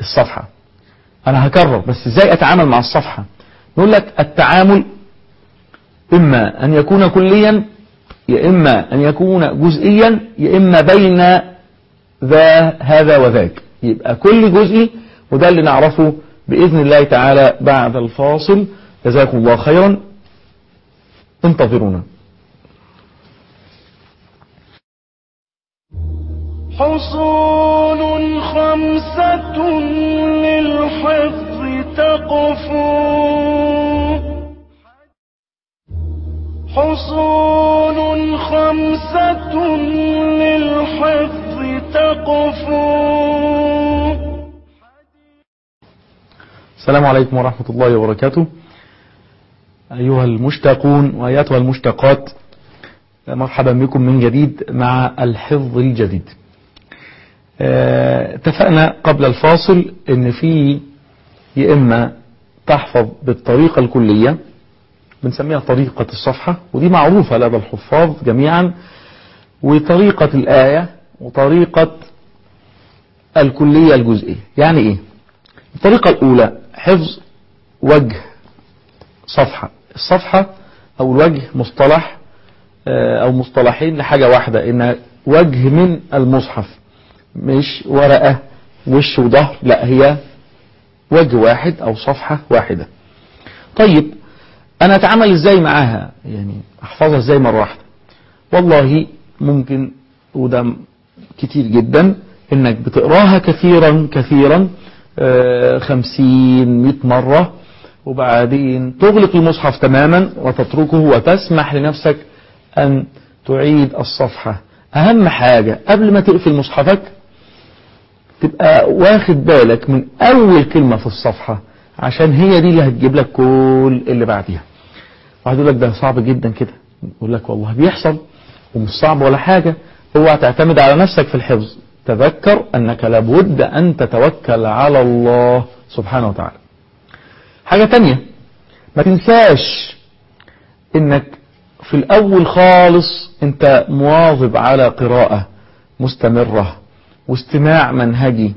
الصفحة؟ أنا هكرر بس إزاي أتعامل مع الصفحة؟ نقول لك التعامل إما أن يكون كليا يا إما أن يكون جزئيا يا إما بين ذا هذا وذاك. يبقى كل جزء وده اللي نعرفه بإذن الله تعالى بعد الفاصل. جزاكم الله خيرا. انتظرونا. حصول خمسة للحفظ تقفو. حصول خمسة للحفظ تقفو. السلام عليكم ورحمة الله وبركاته. أيها المشتاقون وأياتها المشتاقات مرحبا بكم من جديد مع الحفظ الجديد. اتفقنا قبل الفاصل إن في يا إما تحفظ بالطريقة الكلية بنسميها طريقة الصفحة ودي معروفة لدى الحفاظ جميعا وطريقة الآية وطريقة الكلية الجزئية. يعني إيه؟ الطريقة الأولى حفظ وجه صفحة. الصفحة أو الوجه مصطلح أو مصطلحين لحاجة واحدة إن وجه من المصحف مش ورقة وش وظهر لا هي وجه واحد أو صفحة واحدة. طيب أنا أتعامل إزاي معاها؟ يعني أحفظها إزاي مرة واحدة؟ والله ممكن وده كتير جدا إنك بتقراها كثيرا كثيرا خمسين مئة مرة وبعدين تغلق المصحف تماما وتتركه وتسمح لنفسك أن تعيد الصفحة. أهم حاجة قبل ما تقفل مصحفك تبقى واخد بالك من أول كلمة في الصفحة. عشان هي دي اللي هتجيب لك كل اللي بعديها. واحد يقول لك ده صعب جدا كده. يقول لك والله بيحصل ومش صعب ولا حاجة. اوعى تعتمد على نفسك في الحفظ. تذكر أنك لابد أن تتوكل على الله سبحانه وتعالى. حاجة تانية ما تنساش إنك في الأول خالص أنت مواظب على قراءة مستمرة واستماع منهجي.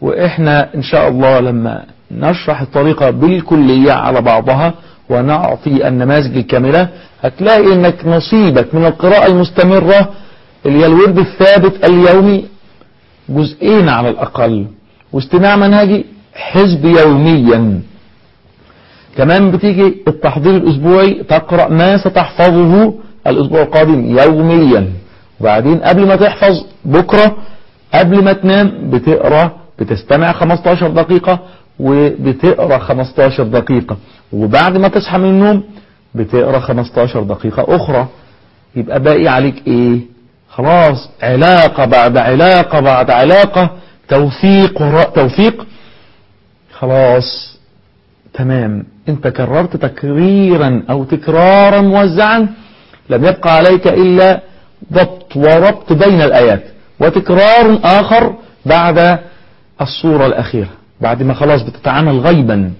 وإحنا إن شاء الله لما نشرح الطريقة بالكلية على بعضها ونعطي النماذج الكاملة. هتلاقي إنك نصيبك من القراءة المستمرة اللي هي الورد الثابت اليومي جزئين على الأقل. واستماع منهجي حزب يوميا. كمان بتيجي التحضير الأسبوعي تقرأ ما ستحفظه الأسبوع القادم يوميا. وبعدين قبل ما تحفظ بكرة قبل ما تنام بتقرأ بتستمع 15 دقيقة وبتقرأ 15 دقيقة. وبعد ما تصحى من النوم بتقرأ 15 دقيقة أخرى. يبقى باقي عليك إيه؟ خلاص علاقة بعد علاقة بعد علاقة. توثيق وراء توثيق. خلاص تمام. أنت كررت تكريرا أو تكرارا موزعا. لم يبقى عليك إلا ضبط وربط بين الآيات. وتكرار آخر بعد الصورة الأخيرة. بعد ما خلاص بتتعامل غيبا.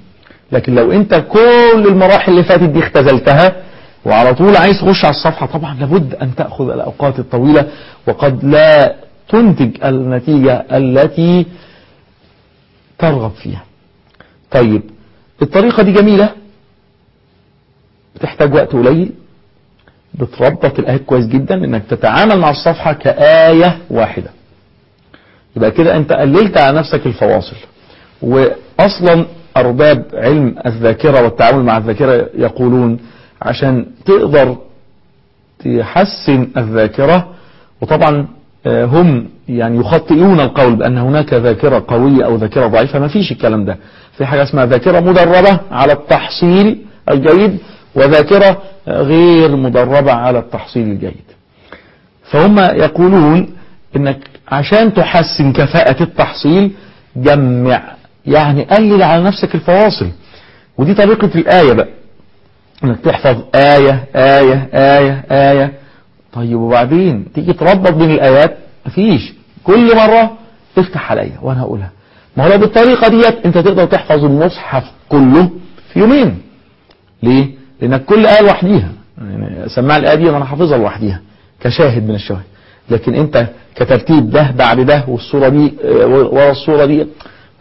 لكن لو أنت كل المراحل اللي فاتت دي اختزلتها وعلى طول عايز تخش على الصفحة طبعا لابد أن تأخذ الأوقات الطويلة. وقد لا تنتج النتيجة التي ترغب فيها. طيب الطريقة دي جميلة. بتحتاج وقت قليل. بتربط الآيات كويس جدا إنك تتعامل مع الصفحة كآية واحدة. يبقى كده أنت قللت على نفسك الفواصل. واصلا أرباب علم الذاكرة والتعامل مع الذاكرة يقولون عشان تقدر تحسن الذاكرة وطبعا هم يعني يخطئون القول بأن هناك ذاكرة قوية أو ذاكرة ضعيفة ما فيش الكلام ده. في حاجة اسمها ذاكرة مدربة على التحصيل الجيد وذاكرة غير مدربة على التحصيل الجيد. فهم يقولون إنك عشان تحسن كفاءة التحصيل جمع يعني قلل على نفسك الفواصل. ودي طريقة الآية بقى. إنك تحفظ آية آية آية آية. طيب وبعدين؟ تيجي تربط بين الآيات؟ مفيش. كل مرة افتح عليا وأنا هقولها. ما هو بالطريقة ديت أنت تقدر تحفظ المصحف كله في يومين. ليه؟ لأنك كل آية لوحديها. يعني سمع الآية دي أنا حافظها لوحديها كشاهد من الشواهد لكن أنت كترتيب ده بعد ده والصورة دي ورا الصورة دي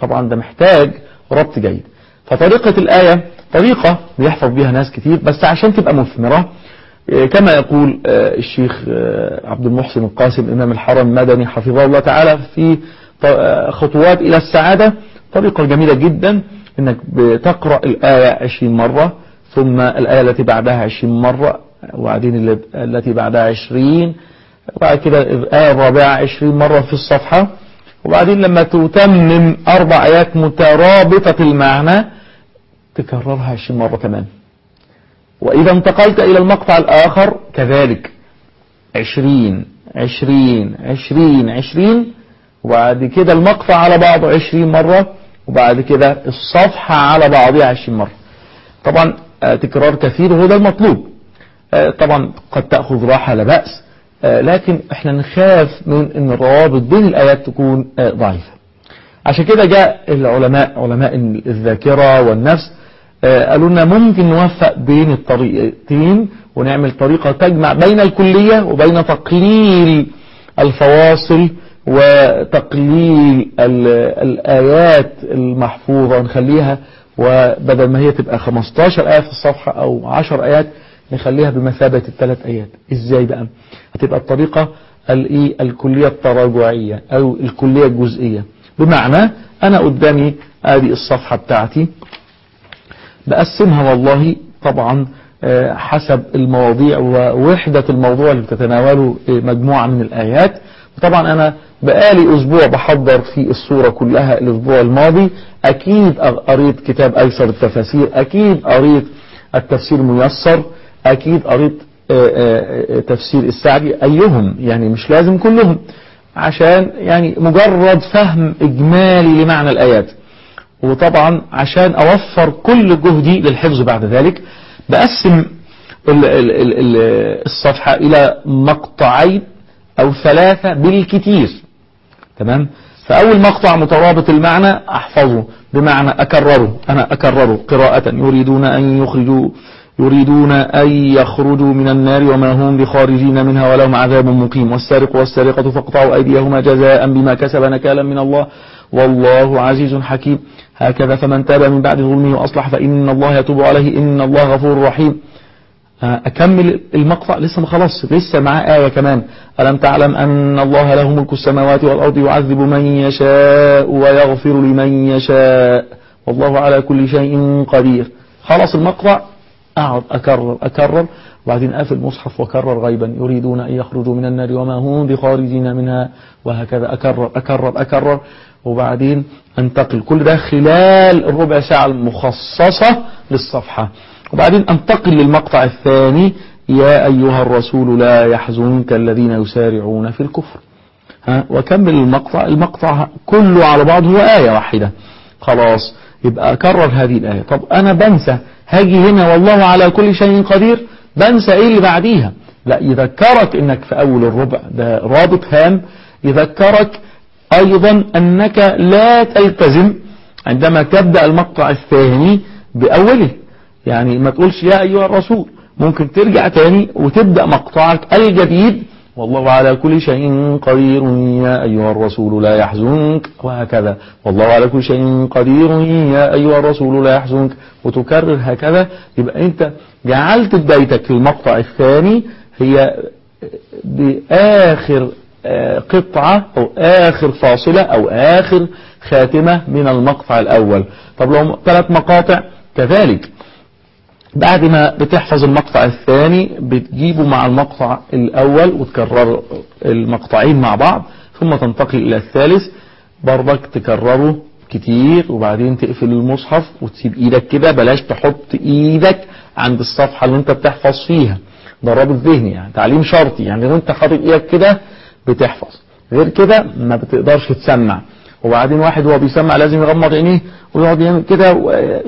طبعا ده محتاج ربط جيد. فطريقة الآية طريقة بيحفظ بيها ناس كتير بس عشان تبقى مثمرة كما يقول الشيخ عبد المحسن القاسم إمام الحرم المدني حفظه الله تعالى في خطوات إلى السعادة. طريقة جميلة جدا إنك بتقرأ الآية 20 مرة ثم الآية التي بعدها 20 مرة وبعدين التي بعدها 20 وبعد كده الآية الرابعة 20 مرة في الصفحة. وبعدين لما تتمم أربع آيات مترابطة المعنى تكررها 20 مرة كمان. وإذا انتقلت إلى المقطع الآخر كذلك. عشرين عشرين عشرين عشرين. وبعد كده المقطع على بعضه عشرين مرة وبعد كده الصفحة على بعضها عشرين مرة. طبعا تكرار كثير وهو ده المطلوب. طبعا قد تأخذ راحة لا بأس. لكن إحنا نخاف من إن الروابط بين الآيات تكون ضعيفة. عشان كده جاء العلماء علماء الذاكرة والنفس قالوا لنا ممكن نوفق بين الطريقتين ونعمل طريقة تجمع بين الكلية وبين تقليل الفواصل وتقليل الآيات المحفوظة نخليها وبدل ما هي تبقى 15 آية في الصفحة أو 10 آيات نخليها بمثابة الثلاث آيات. إزاي بقى؟ هتبقى الطريقة الكلية التراجعية أو الكلية الجزئية. بمعنى أنا قدامي ادي الصفحة بتاعتي بقسمها والله طبعا حسب المواضيع ووحدة الموضوع اللي بتتناوله مجموعة من الآيات. طبعا أنا بقالي أسبوع بحضر في الصورة كلها الأسبوع الماضي. أكيد قريت كتاب أيسر التفاسير. أكيد قريت التفسير الميسر. أكيد قريت تفسير السعدي. أيهم؟ يعني مش لازم كلهم. عشان يعني مجرد فهم إجمالي لمعنى الآيات. وطبعا عشان أوفر كل جهدي للحفظ بعد ذلك بقسم ال ال ال الصفحة إلى مقطعين أو ثلاثة بالكتير. تمام؟ فأول مقطع مترابط المعنى أحفظه بمعنى أكرره. أنا أكرره قراءة يريدون أن يخرجوا يريدون أن يخرجوا من النار وما هم بخارجين منها ولهم عذاب مقيم. والسارق والسارقة فاقطعوا أيديهما جزاء بما كسب نكالا من الله. والله عزيز حكيم. هكذا فمن تاب من بعد ظلمه وأصلح فإن الله يتوب عليه. إن الله غفور رحيم. أكمل المقطع. لسه ما خلاص. لسه معاه آية كمان. ألم تعلم أن الله له ملك السماوات والأرض يعذب من يشاء ويغفر لمن يشاء. والله على كل شيء قدير. خلاص المقطع. أقعد أكرر أكرر وبعدين أقفل المصحف وكرر غيبا. يريدون أن يخرجوا من النار وما هم بخارجين منها. وهكذا أكرر أكرر أكرر. وبعدين أنتقل. كل ده خلال الربع ساعة المخصصة للصفحة. وبعدين أنتقل للمقطع الثاني. يا أيها الرسول لا يحزنك الذين يسارعون في الكفر. ها وكمل المقطع. المقطع كله على بعضه آية واحدة. خلاص يبقى أكرر هذه الآية. طب أنا بنسى هاجي هنا والله على كل شيء قدير بنسى إيه اللي بعديها؟ لا يذكرك إنك في أول الربع ده رابط هام يذكرك أيضا أنك لا تلتزم عندما تبدأ المقطع الثاني بأوله. يعني ما تقولش يا أيها الرسول ممكن ترجع تاني وتبدأ مقطعك الجديد والله على كل شيء قدير. يا أيها الرسول لا يحزنك. وهكذا. والله على كل شيء قدير. يا أيها الرسول لا يحزنك. وتكرر هكذا. يبقى أنت جعلت بدايتك المقطع الثاني. هي بآخر قطعة أو آخر فاصلة أو آخر خاتمة من المقطع الأول. طب لو ثلاث مقاطع كذلك. بعد ما بتحفظ المقطع الثاني بتجيبه مع المقطع الأول وتكرر المقطعين مع بعض ثم تنتقل إلى الثالث. برضك تكرره كتير وبعدين تقفل المصحف وتسيب إيدك كده. بلاش تحط إيدك عند الصفحة اللي أنت بتحفظ فيها. ده رابط ذهني يعني تعليم شرطي يعني. لو أنت حاطط إيدك كده بتحفظ. غير كده ما بتقدرش تسمع. وبعدين واحد وهو بيسمع لازم يغمض عينيه ويقعد يعمل كده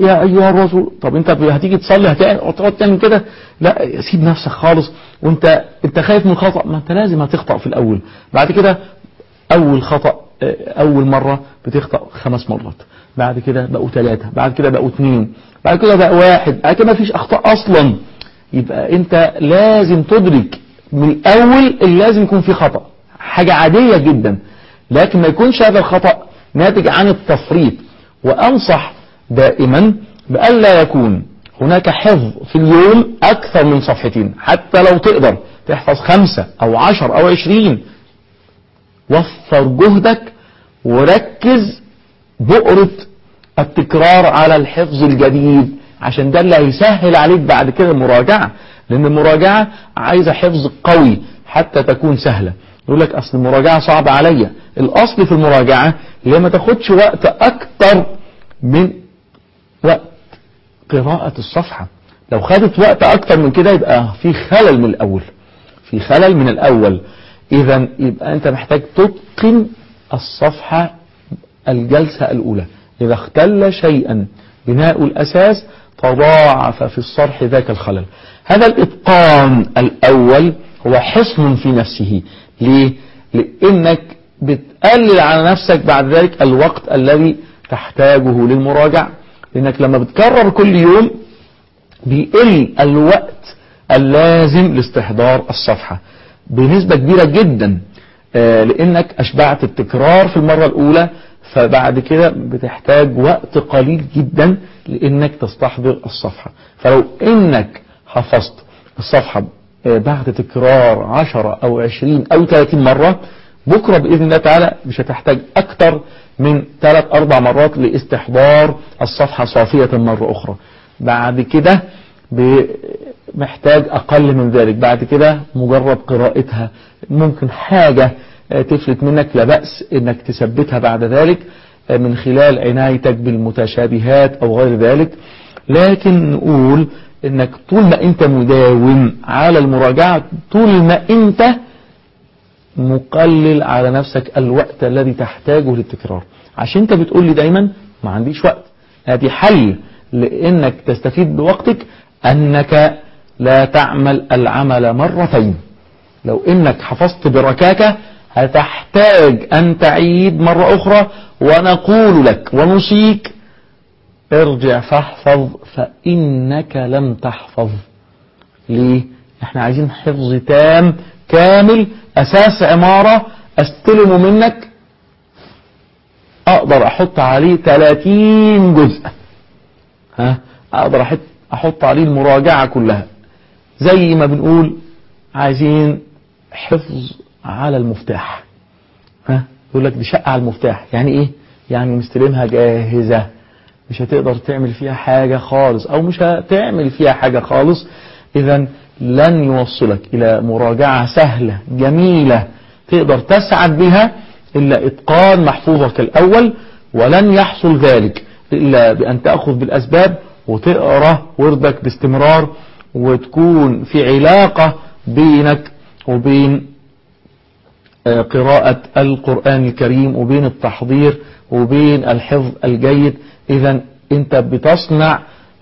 يا أيها الرسول. طب أنت هتيجي تصلي هتقعد تعمل كده؟ لا سيب نفسك خالص. وانت أنت خايف من الخطا ما أنت لازم هتخطأ في الأول. بعد كده أول خطأ أول مرة بتخطأ خمس مرات. بعد كده بقوا ثلاثة بعد كده بقوا اثنين بعد كده بقى واحد. بعد كده ما فيش أخطاء أصلا. يبقى أنت لازم تدرك من الأول اللي لازم يكون في خطأ. حاجة عادية جدا. لكن ما يكونش هذا الخطأ ناتج عن التفريط. وأنصح دائما بألا يكون هناك حفظ في اليوم أكثر من صفحتين حتى لو تقدر تحفظ خمسة أو عشر أو عشرين. وفر جهدك وركز بؤرة التكرار على الحفظ الجديد عشان ده اللي هيسهل عليك بعد كده المراجعة. لأن المراجعة عايزة حفظ قوي حتى تكون سهلة. يقول لك أصل المراجعة صعبة عليا. الأصل في المراجعة هي ما تاخدش وقت أكتر من وقت قراءة الصفحة. لو خدت وقت أكتر من كده يبقى في خلل من الأول. في خلل من الأول. إذا يبقى أنت محتاج تتقن الصفحة الجلسة الأولى. إذا اختل شيئا بناء الأساس تضاعف في الصرح ذاك الخلل. هذا الإتقان الأول هو حصن في نفسه. ليه؟ لأنك بتقلل على نفسك بعد ذلك الوقت الذي تحتاجه للمراجعة. لأنك لما بتكرر كل يوم بيقل الوقت اللازم لاستحضار الصفحة. بنسبة كبيرة جدا لأنك أشبعت التكرار في المرة الأولى فبعد كده بتحتاج وقت قليل جدا لأنك تستحضر الصفحة. فلو إنك حفظت الصفحة بعد تكرار عشرة أو عشرين أو ثلاثين مرة بكرة بإذن الله تعالى مش هتحتاج أكتر من ثلاث أربع مرات لاستحضار الصفحة صافية مرة أخرى. بعد كده محتاج أقل من ذلك. بعد كده مجرد قراءتها. ممكن حاجة تفلت منك لا بأس إنك تثبتها بعد ذلك من خلال عنايتك بالمتشابهات أو غير ذلك. لكن نقول إنك طول ما أنت مداوم على المراجعة طول ما أنت مقلل على نفسك الوقت الذي تحتاجه للتكرار. عشان أنت بتقول لي دايما ما عنديش وقت. هذه حل لإنك تستفيد بوقتك أنك لا تعمل العمل مرتين. لو إنك حفظت بركاكة هتحتاج أن تعيد مرة أخرى ونقول لك ونوصيك ارجع فاحفظ فإنك لم تحفظ. ليه؟ إحنا عايزين حفظ تام كامل أساس عمارة استلمه منك. أقدر أحط عليه 30 جزء. ها؟ أقدر أحط عليه المراجعة كلها. زي ما بنقول عايزين حفظ على المفتاح. ها؟ يقول لك دي شقة على المفتاح. يعني إيه؟ يعني مستلمها جاهزة. مش هتقدر تعمل فيها حاجة خالص أو مش هتعمل فيها حاجة خالص. اذا لن يوصلك إلى مراجعة سهلة جميلة تقدر تسعد بها إلا إتقان محفوظك الأول ولن يحصل ذلك إلا بأن تأخذ بالأسباب وتقرأ وردك باستمرار وتكون في علاقة بينك وبين قراءة القرآن الكريم وبين التحضير وبين الحفظ الجيد. إذا أنت بتصنع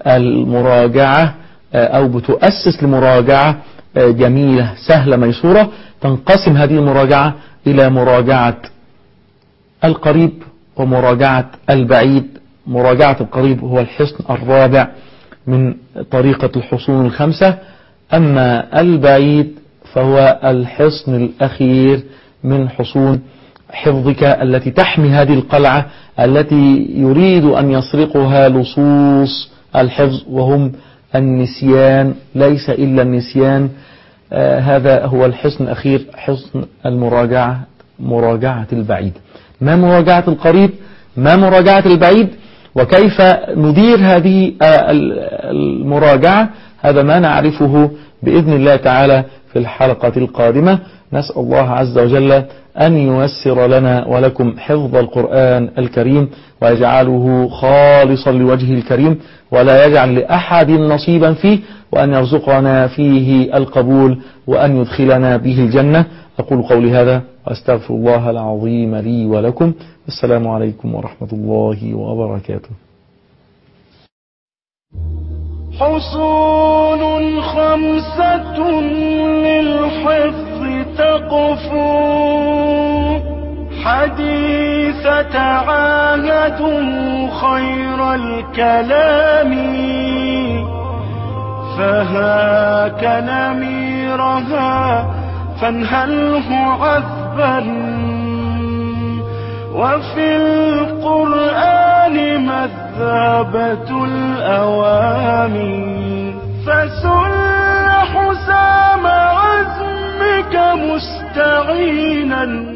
المراجعة آه، أو بتؤسس لمراجعة آه، جميلة سهلة ميسورة. تنقسم هذه المراجعة إلى مراجعة القريب ومراجعة البعيد. مراجعة القريب هو الحصن الرابع من طريقة الحصون الخمسة. أما البعيد فهو الحصن الأخير من حصون حفظك التي تحمي هذه القلعة التي يريد أن يسرقها لصوص الحفظ وهم النسيان ليس إلا النسيان. آه هذا هو الحصن الأخير حصن المراجعة مراجعة البعيد. ما مراجعة القريب؟ ما مراجعة البعيد؟ وكيف ندير هذه آه المراجعة؟ هذا ما نعرفه بإذن الله تعالى في الحلقة القادمة. نسأل الله عز وجل أن ييسر لنا ولكم حفظ القرآن الكريم ويجعله خالصا لوجهه الكريم ولا يجعل لأحد نصيبا فيه وأن يرزقنا فيه القبول وأن يدخلنا به الجنة. أقول قولي هذا وأستغفر الله العظيم لي ولكم. السلام عليكم ورحمة الله وبركاته. حصون خمسة للحفظ. تقفو حديث تعاهدوا خير الكلام. فهاك نميرها فانهله عذبا. وفي القرآن مذابة الأوامي فسل حسام عزمك مستعينا.